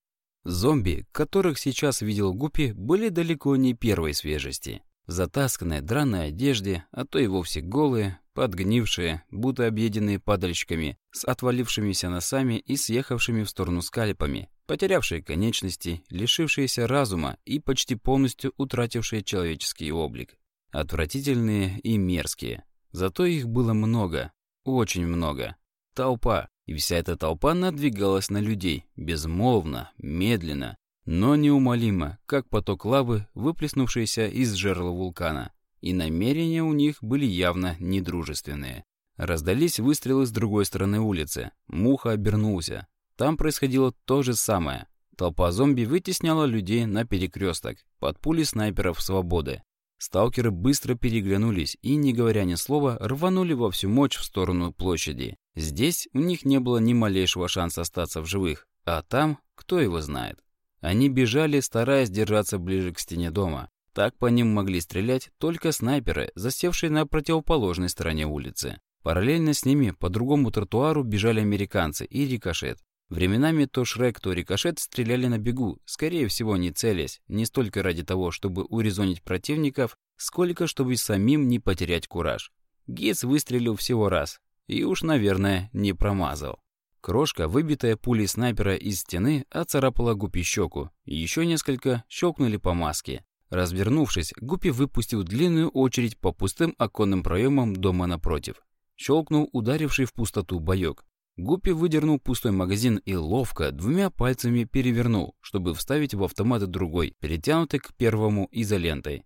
Зомби, которых сейчас видел Гуппи, были далеко не первой свежести. В затасканной драной одежде, а то и вовсе голые, подгнившие, будто объеденные падальщиками, с отвалившимися носами и съехавшими в сторону скальпами, потерявшие конечности, лишившиеся разума и почти полностью утратившие человеческий облик. Отвратительные и мерзкие. Зато их было много, очень много. Толпа, и вся эта толпа надвигалась на людей, безмолвно, медленно, но неумолимо, как поток лавы, выплеснувшийся из жерла вулкана и намерения у них были явно недружественные. Раздались выстрелы с другой стороны улицы. Муха обернулся. Там происходило то же самое. Толпа зомби вытесняла людей на перекресток под пули снайперов свободы. Сталкеры быстро переглянулись и, не говоря ни слова, рванули во всю мощь в сторону площади. Здесь у них не было ни малейшего шанса остаться в живых, а там, кто его знает. Они бежали, стараясь держаться ближе к стене дома. Так по ним могли стрелять только снайперы, засевшие на противоположной стороне улицы. Параллельно с ними по другому тротуару бежали американцы и рикошет. Временами то Шрек, то Рикошет стреляли на бегу, скорее всего не целясь, не столько ради того, чтобы урезонить противников, сколько чтобы самим не потерять кураж. Гейтс выстрелил всего раз, и уж, наверное, не промазал. Крошка, выбитая пулей снайпера из стены, оцарапала Гупи щеку, еще несколько щелкнули по маске. Развернувшись, Гуппи выпустил длинную очередь по пустым оконным проемам дома напротив. Щелкнул ударивший в пустоту боек. Гуппи выдернул пустой магазин и ловко двумя пальцами перевернул, чтобы вставить в автомат другой, перетянутый к первому изолентой.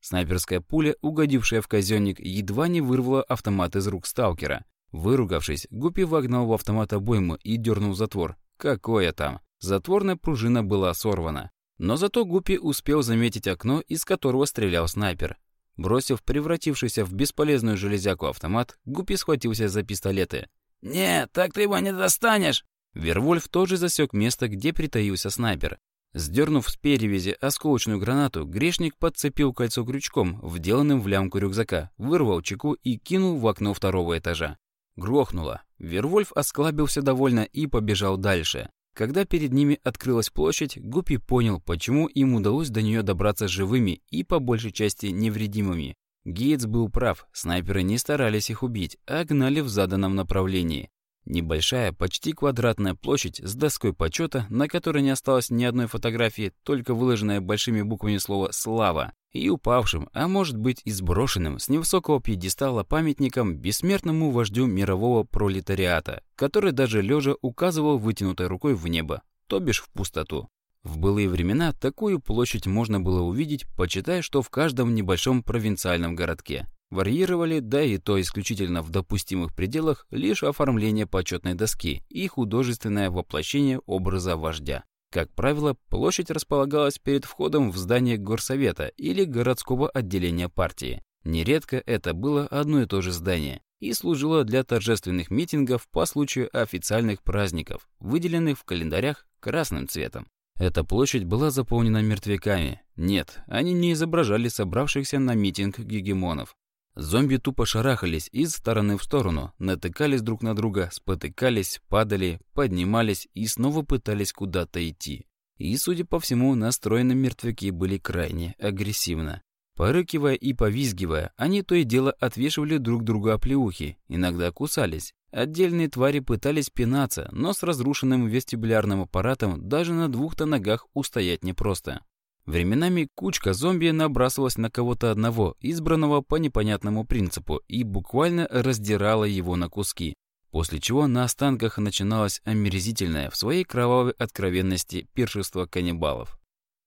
Снайперская пуля, угодившая в казенник, едва не вырвала автомат из рук сталкера. Выругавшись, Гуппи вогнал в автомат обойму и дернул затвор. Какое там? Затворная пружина была сорвана. Но зато Гуппи успел заметить окно, из которого стрелял снайпер. Бросив превратившийся в бесполезную железяку автомат, Гуппи схватился за пистолеты. «Нет, так ты его не достанешь!» Вервольф тоже засек место, где притаился снайпер. Сдернув с перевязи осколочную гранату, грешник подцепил кольцо крючком, вделанным в лямку рюкзака, вырвал чеку и кинул в окно второго этажа. Грохнуло. Вервольф осклабился довольно и побежал дальше. Когда перед ними открылась площадь, Гуппи понял, почему им удалось до нее добраться живыми и по большей части невредимыми. Гейтс был прав, снайперы не старались их убить, а гнали в заданном направлении. Небольшая, почти квадратная площадь с доской почета, на которой не осталось ни одной фотографии, только выложенная большими буквами слово «Слава», и упавшим, а может быть и сброшенным с невысокого пьедестала памятником бессмертному вождю мирового пролетариата, который даже лежа указывал вытянутой рукой в небо, то бишь в пустоту. В былые времена такую площадь можно было увидеть, почитая, что в каждом небольшом провинциальном городке. Варьировали, да и то исключительно в допустимых пределах, лишь оформление почетной доски и художественное воплощение образа вождя. Как правило, площадь располагалась перед входом в здание горсовета или городского отделения партии. Нередко это было одно и то же здание. и служила для торжественных митингов по случаю официальных праздников, выделенных в календарях красным цветом. Эта площадь была заполнена мертвяками. Нет, они не изображали собравшихся на митинг гегемонов. Зомби тупо шарахались из стороны в сторону, натыкались друг на друга, спотыкались, падали, поднимались и снова пытались куда-то идти. И, судя по всему, настроены мертвяки были крайне агрессивно. Порыкивая и повизгивая, они то и дело отвешивали друг другу оплеухи, иногда кусались. Отдельные твари пытались пинаться, но с разрушенным вестибулярным аппаратом даже на двух-то ногах устоять непросто. Временами кучка зомби набрасывалась на кого-то одного, избранного по непонятному принципу, и буквально раздирала его на куски. После чего на останках начиналось омерзительное в своей кровавой откровенности пиршество каннибалов.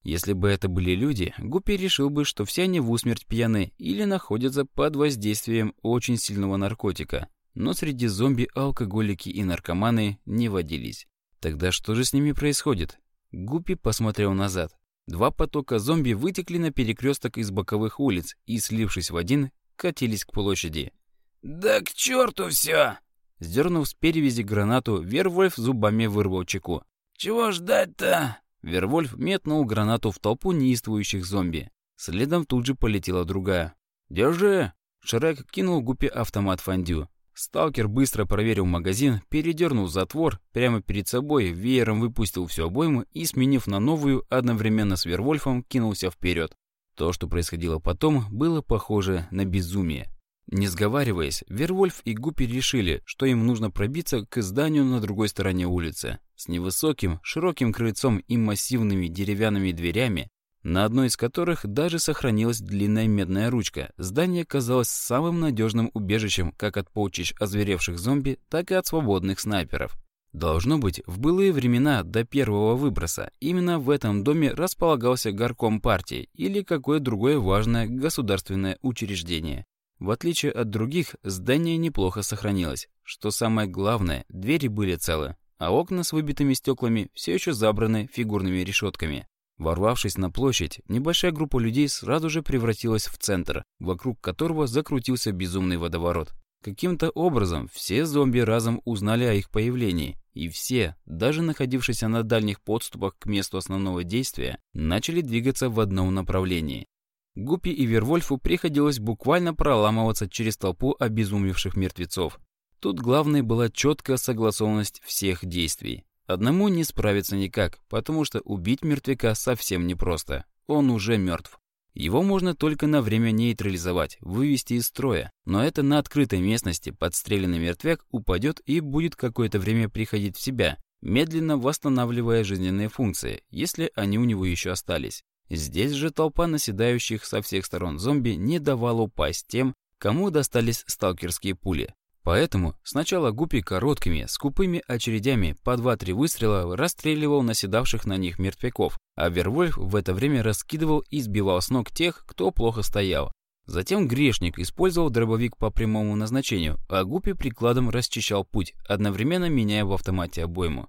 Если бы это были люди, Гуппи решил бы, что все они в усмерть пьяны или находятся под воздействием очень сильного наркотика. Но среди зомби алкоголики и наркоманы не водились. Тогда что же с ними происходит? Гуппи посмотрел назад. Два потока зомби вытекли на перекресток из боковых улиц и, слившись в один, катились к площади. «Да к черту все! Сдернув с перевязи гранату, Вервольф зубами вырвал чеку. «Чего ждать-то?» Вервольф метнул гранату в толпу неистовующих зомби. Следом тут же полетела другая. «Держи!» Шрек кинул Гупе автомат фондю. Сталкер быстро проверил магазин, передернул затвор, прямо перед собой веером выпустил всю обойму и, сменив на новую, одновременно с Вервольфом кинулся вперед. То, что происходило потом, было похоже на безумие. Не сговариваясь, Вервольф и Гуппи решили, что им нужно пробиться к зданию на другой стороне улицы, с невысоким, широким крыльцом и массивными деревянными дверями, на одной из которых даже сохранилась длинная медная ручка. Здание казалось самым надежным убежищем как от полчищ озверевших зомби, так и от свободных снайперов. Должно быть, в былые времена до первого выброса именно в этом доме располагался горком партии или какое другое важное государственное учреждение. В отличие от других, здание неплохо сохранилось. Что самое главное, двери были целы, а окна с выбитыми стеклами все еще забраны фигурными решетками. Ворвавшись на площадь, небольшая группа людей сразу же превратилась в центр, вокруг которого закрутился безумный водоворот. Каким-то образом все зомби разом узнали о их появлении, и все, даже находившиеся на дальних подступах к месту основного действия, начали двигаться в одном направлении. Гуппи и Вервольфу приходилось буквально проламываться через толпу обезумевших мертвецов. Тут главной была четкая согласованность всех действий. Одному не справиться никак, потому что убить мертвяка совсем непросто. Он уже мертв. Его можно только на время нейтрализовать, вывести из строя. Но это на открытой местности подстреленный мертвяк упадет и будет какое-то время приходить в себя, медленно восстанавливая жизненные функции, если они у него еще остались. Здесь же толпа наседающих со всех сторон зомби не давала упасть тем, кому достались сталкерские пули. Поэтому сначала Гупи короткими, скупыми очередями по 2-3 выстрела расстреливал наседавших на них мертвяков, а Вервольф в это время раскидывал и сбивал с ног тех, кто плохо стоял. Затем грешник использовал дробовик по прямому назначению, а Гупи прикладом расчищал путь, одновременно меняя в автомате обойму.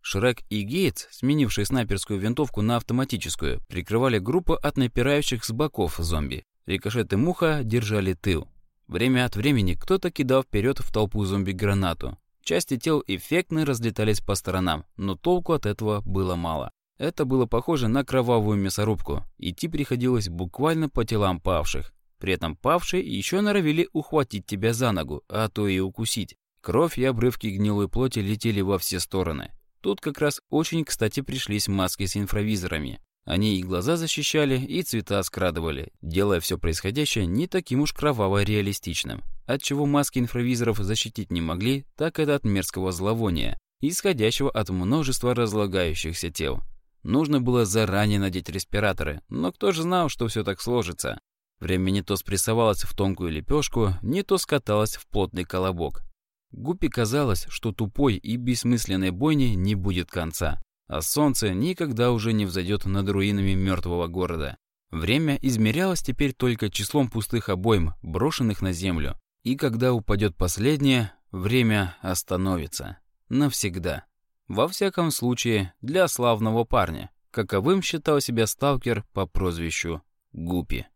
Шрек и Гейтс, сменившие снайперскую винтовку на автоматическую, прикрывали группу от напирающих с боков зомби. Рикошет и Муха держали тыл. Время от времени кто-то кидал вперед в толпу зомби гранату. Части тел эффектно разлетались по сторонам, но толку от этого было мало. Это было похоже на кровавую мясорубку. Идти приходилось буквально по телам павших. При этом павшие еще норовили ухватить тебя за ногу, а то и укусить. Кровь и обрывки гнилой плоти летели во все стороны. Тут как раз очень кстати пришлись маски с инфравизорами. Они и глаза защищали, и цвета скрадывали, делая все происходящее не таким уж кроваво реалистичным. От чего маски инфравизоров защитить не могли, так это от мерзкого зловония, исходящего от множества разлагающихся тел. Нужно было заранее надеть респираторы, но кто же знал, что все так сложится? Время не то спрессовалось в тонкую лепешку, не то скаталось в плотный колобок. Гуппи казалось, что тупой и бессмысленной бойни не будет конца, а солнце никогда уже не взойдет над руинами мертвого города. Время измерялось теперь только числом пустых обойм, брошенных на землю. И когда упадет последнее, время остановится. Навсегда. Во всяком случае, для славного парня, каковым считал себя сталкер по прозвищу Гуппи.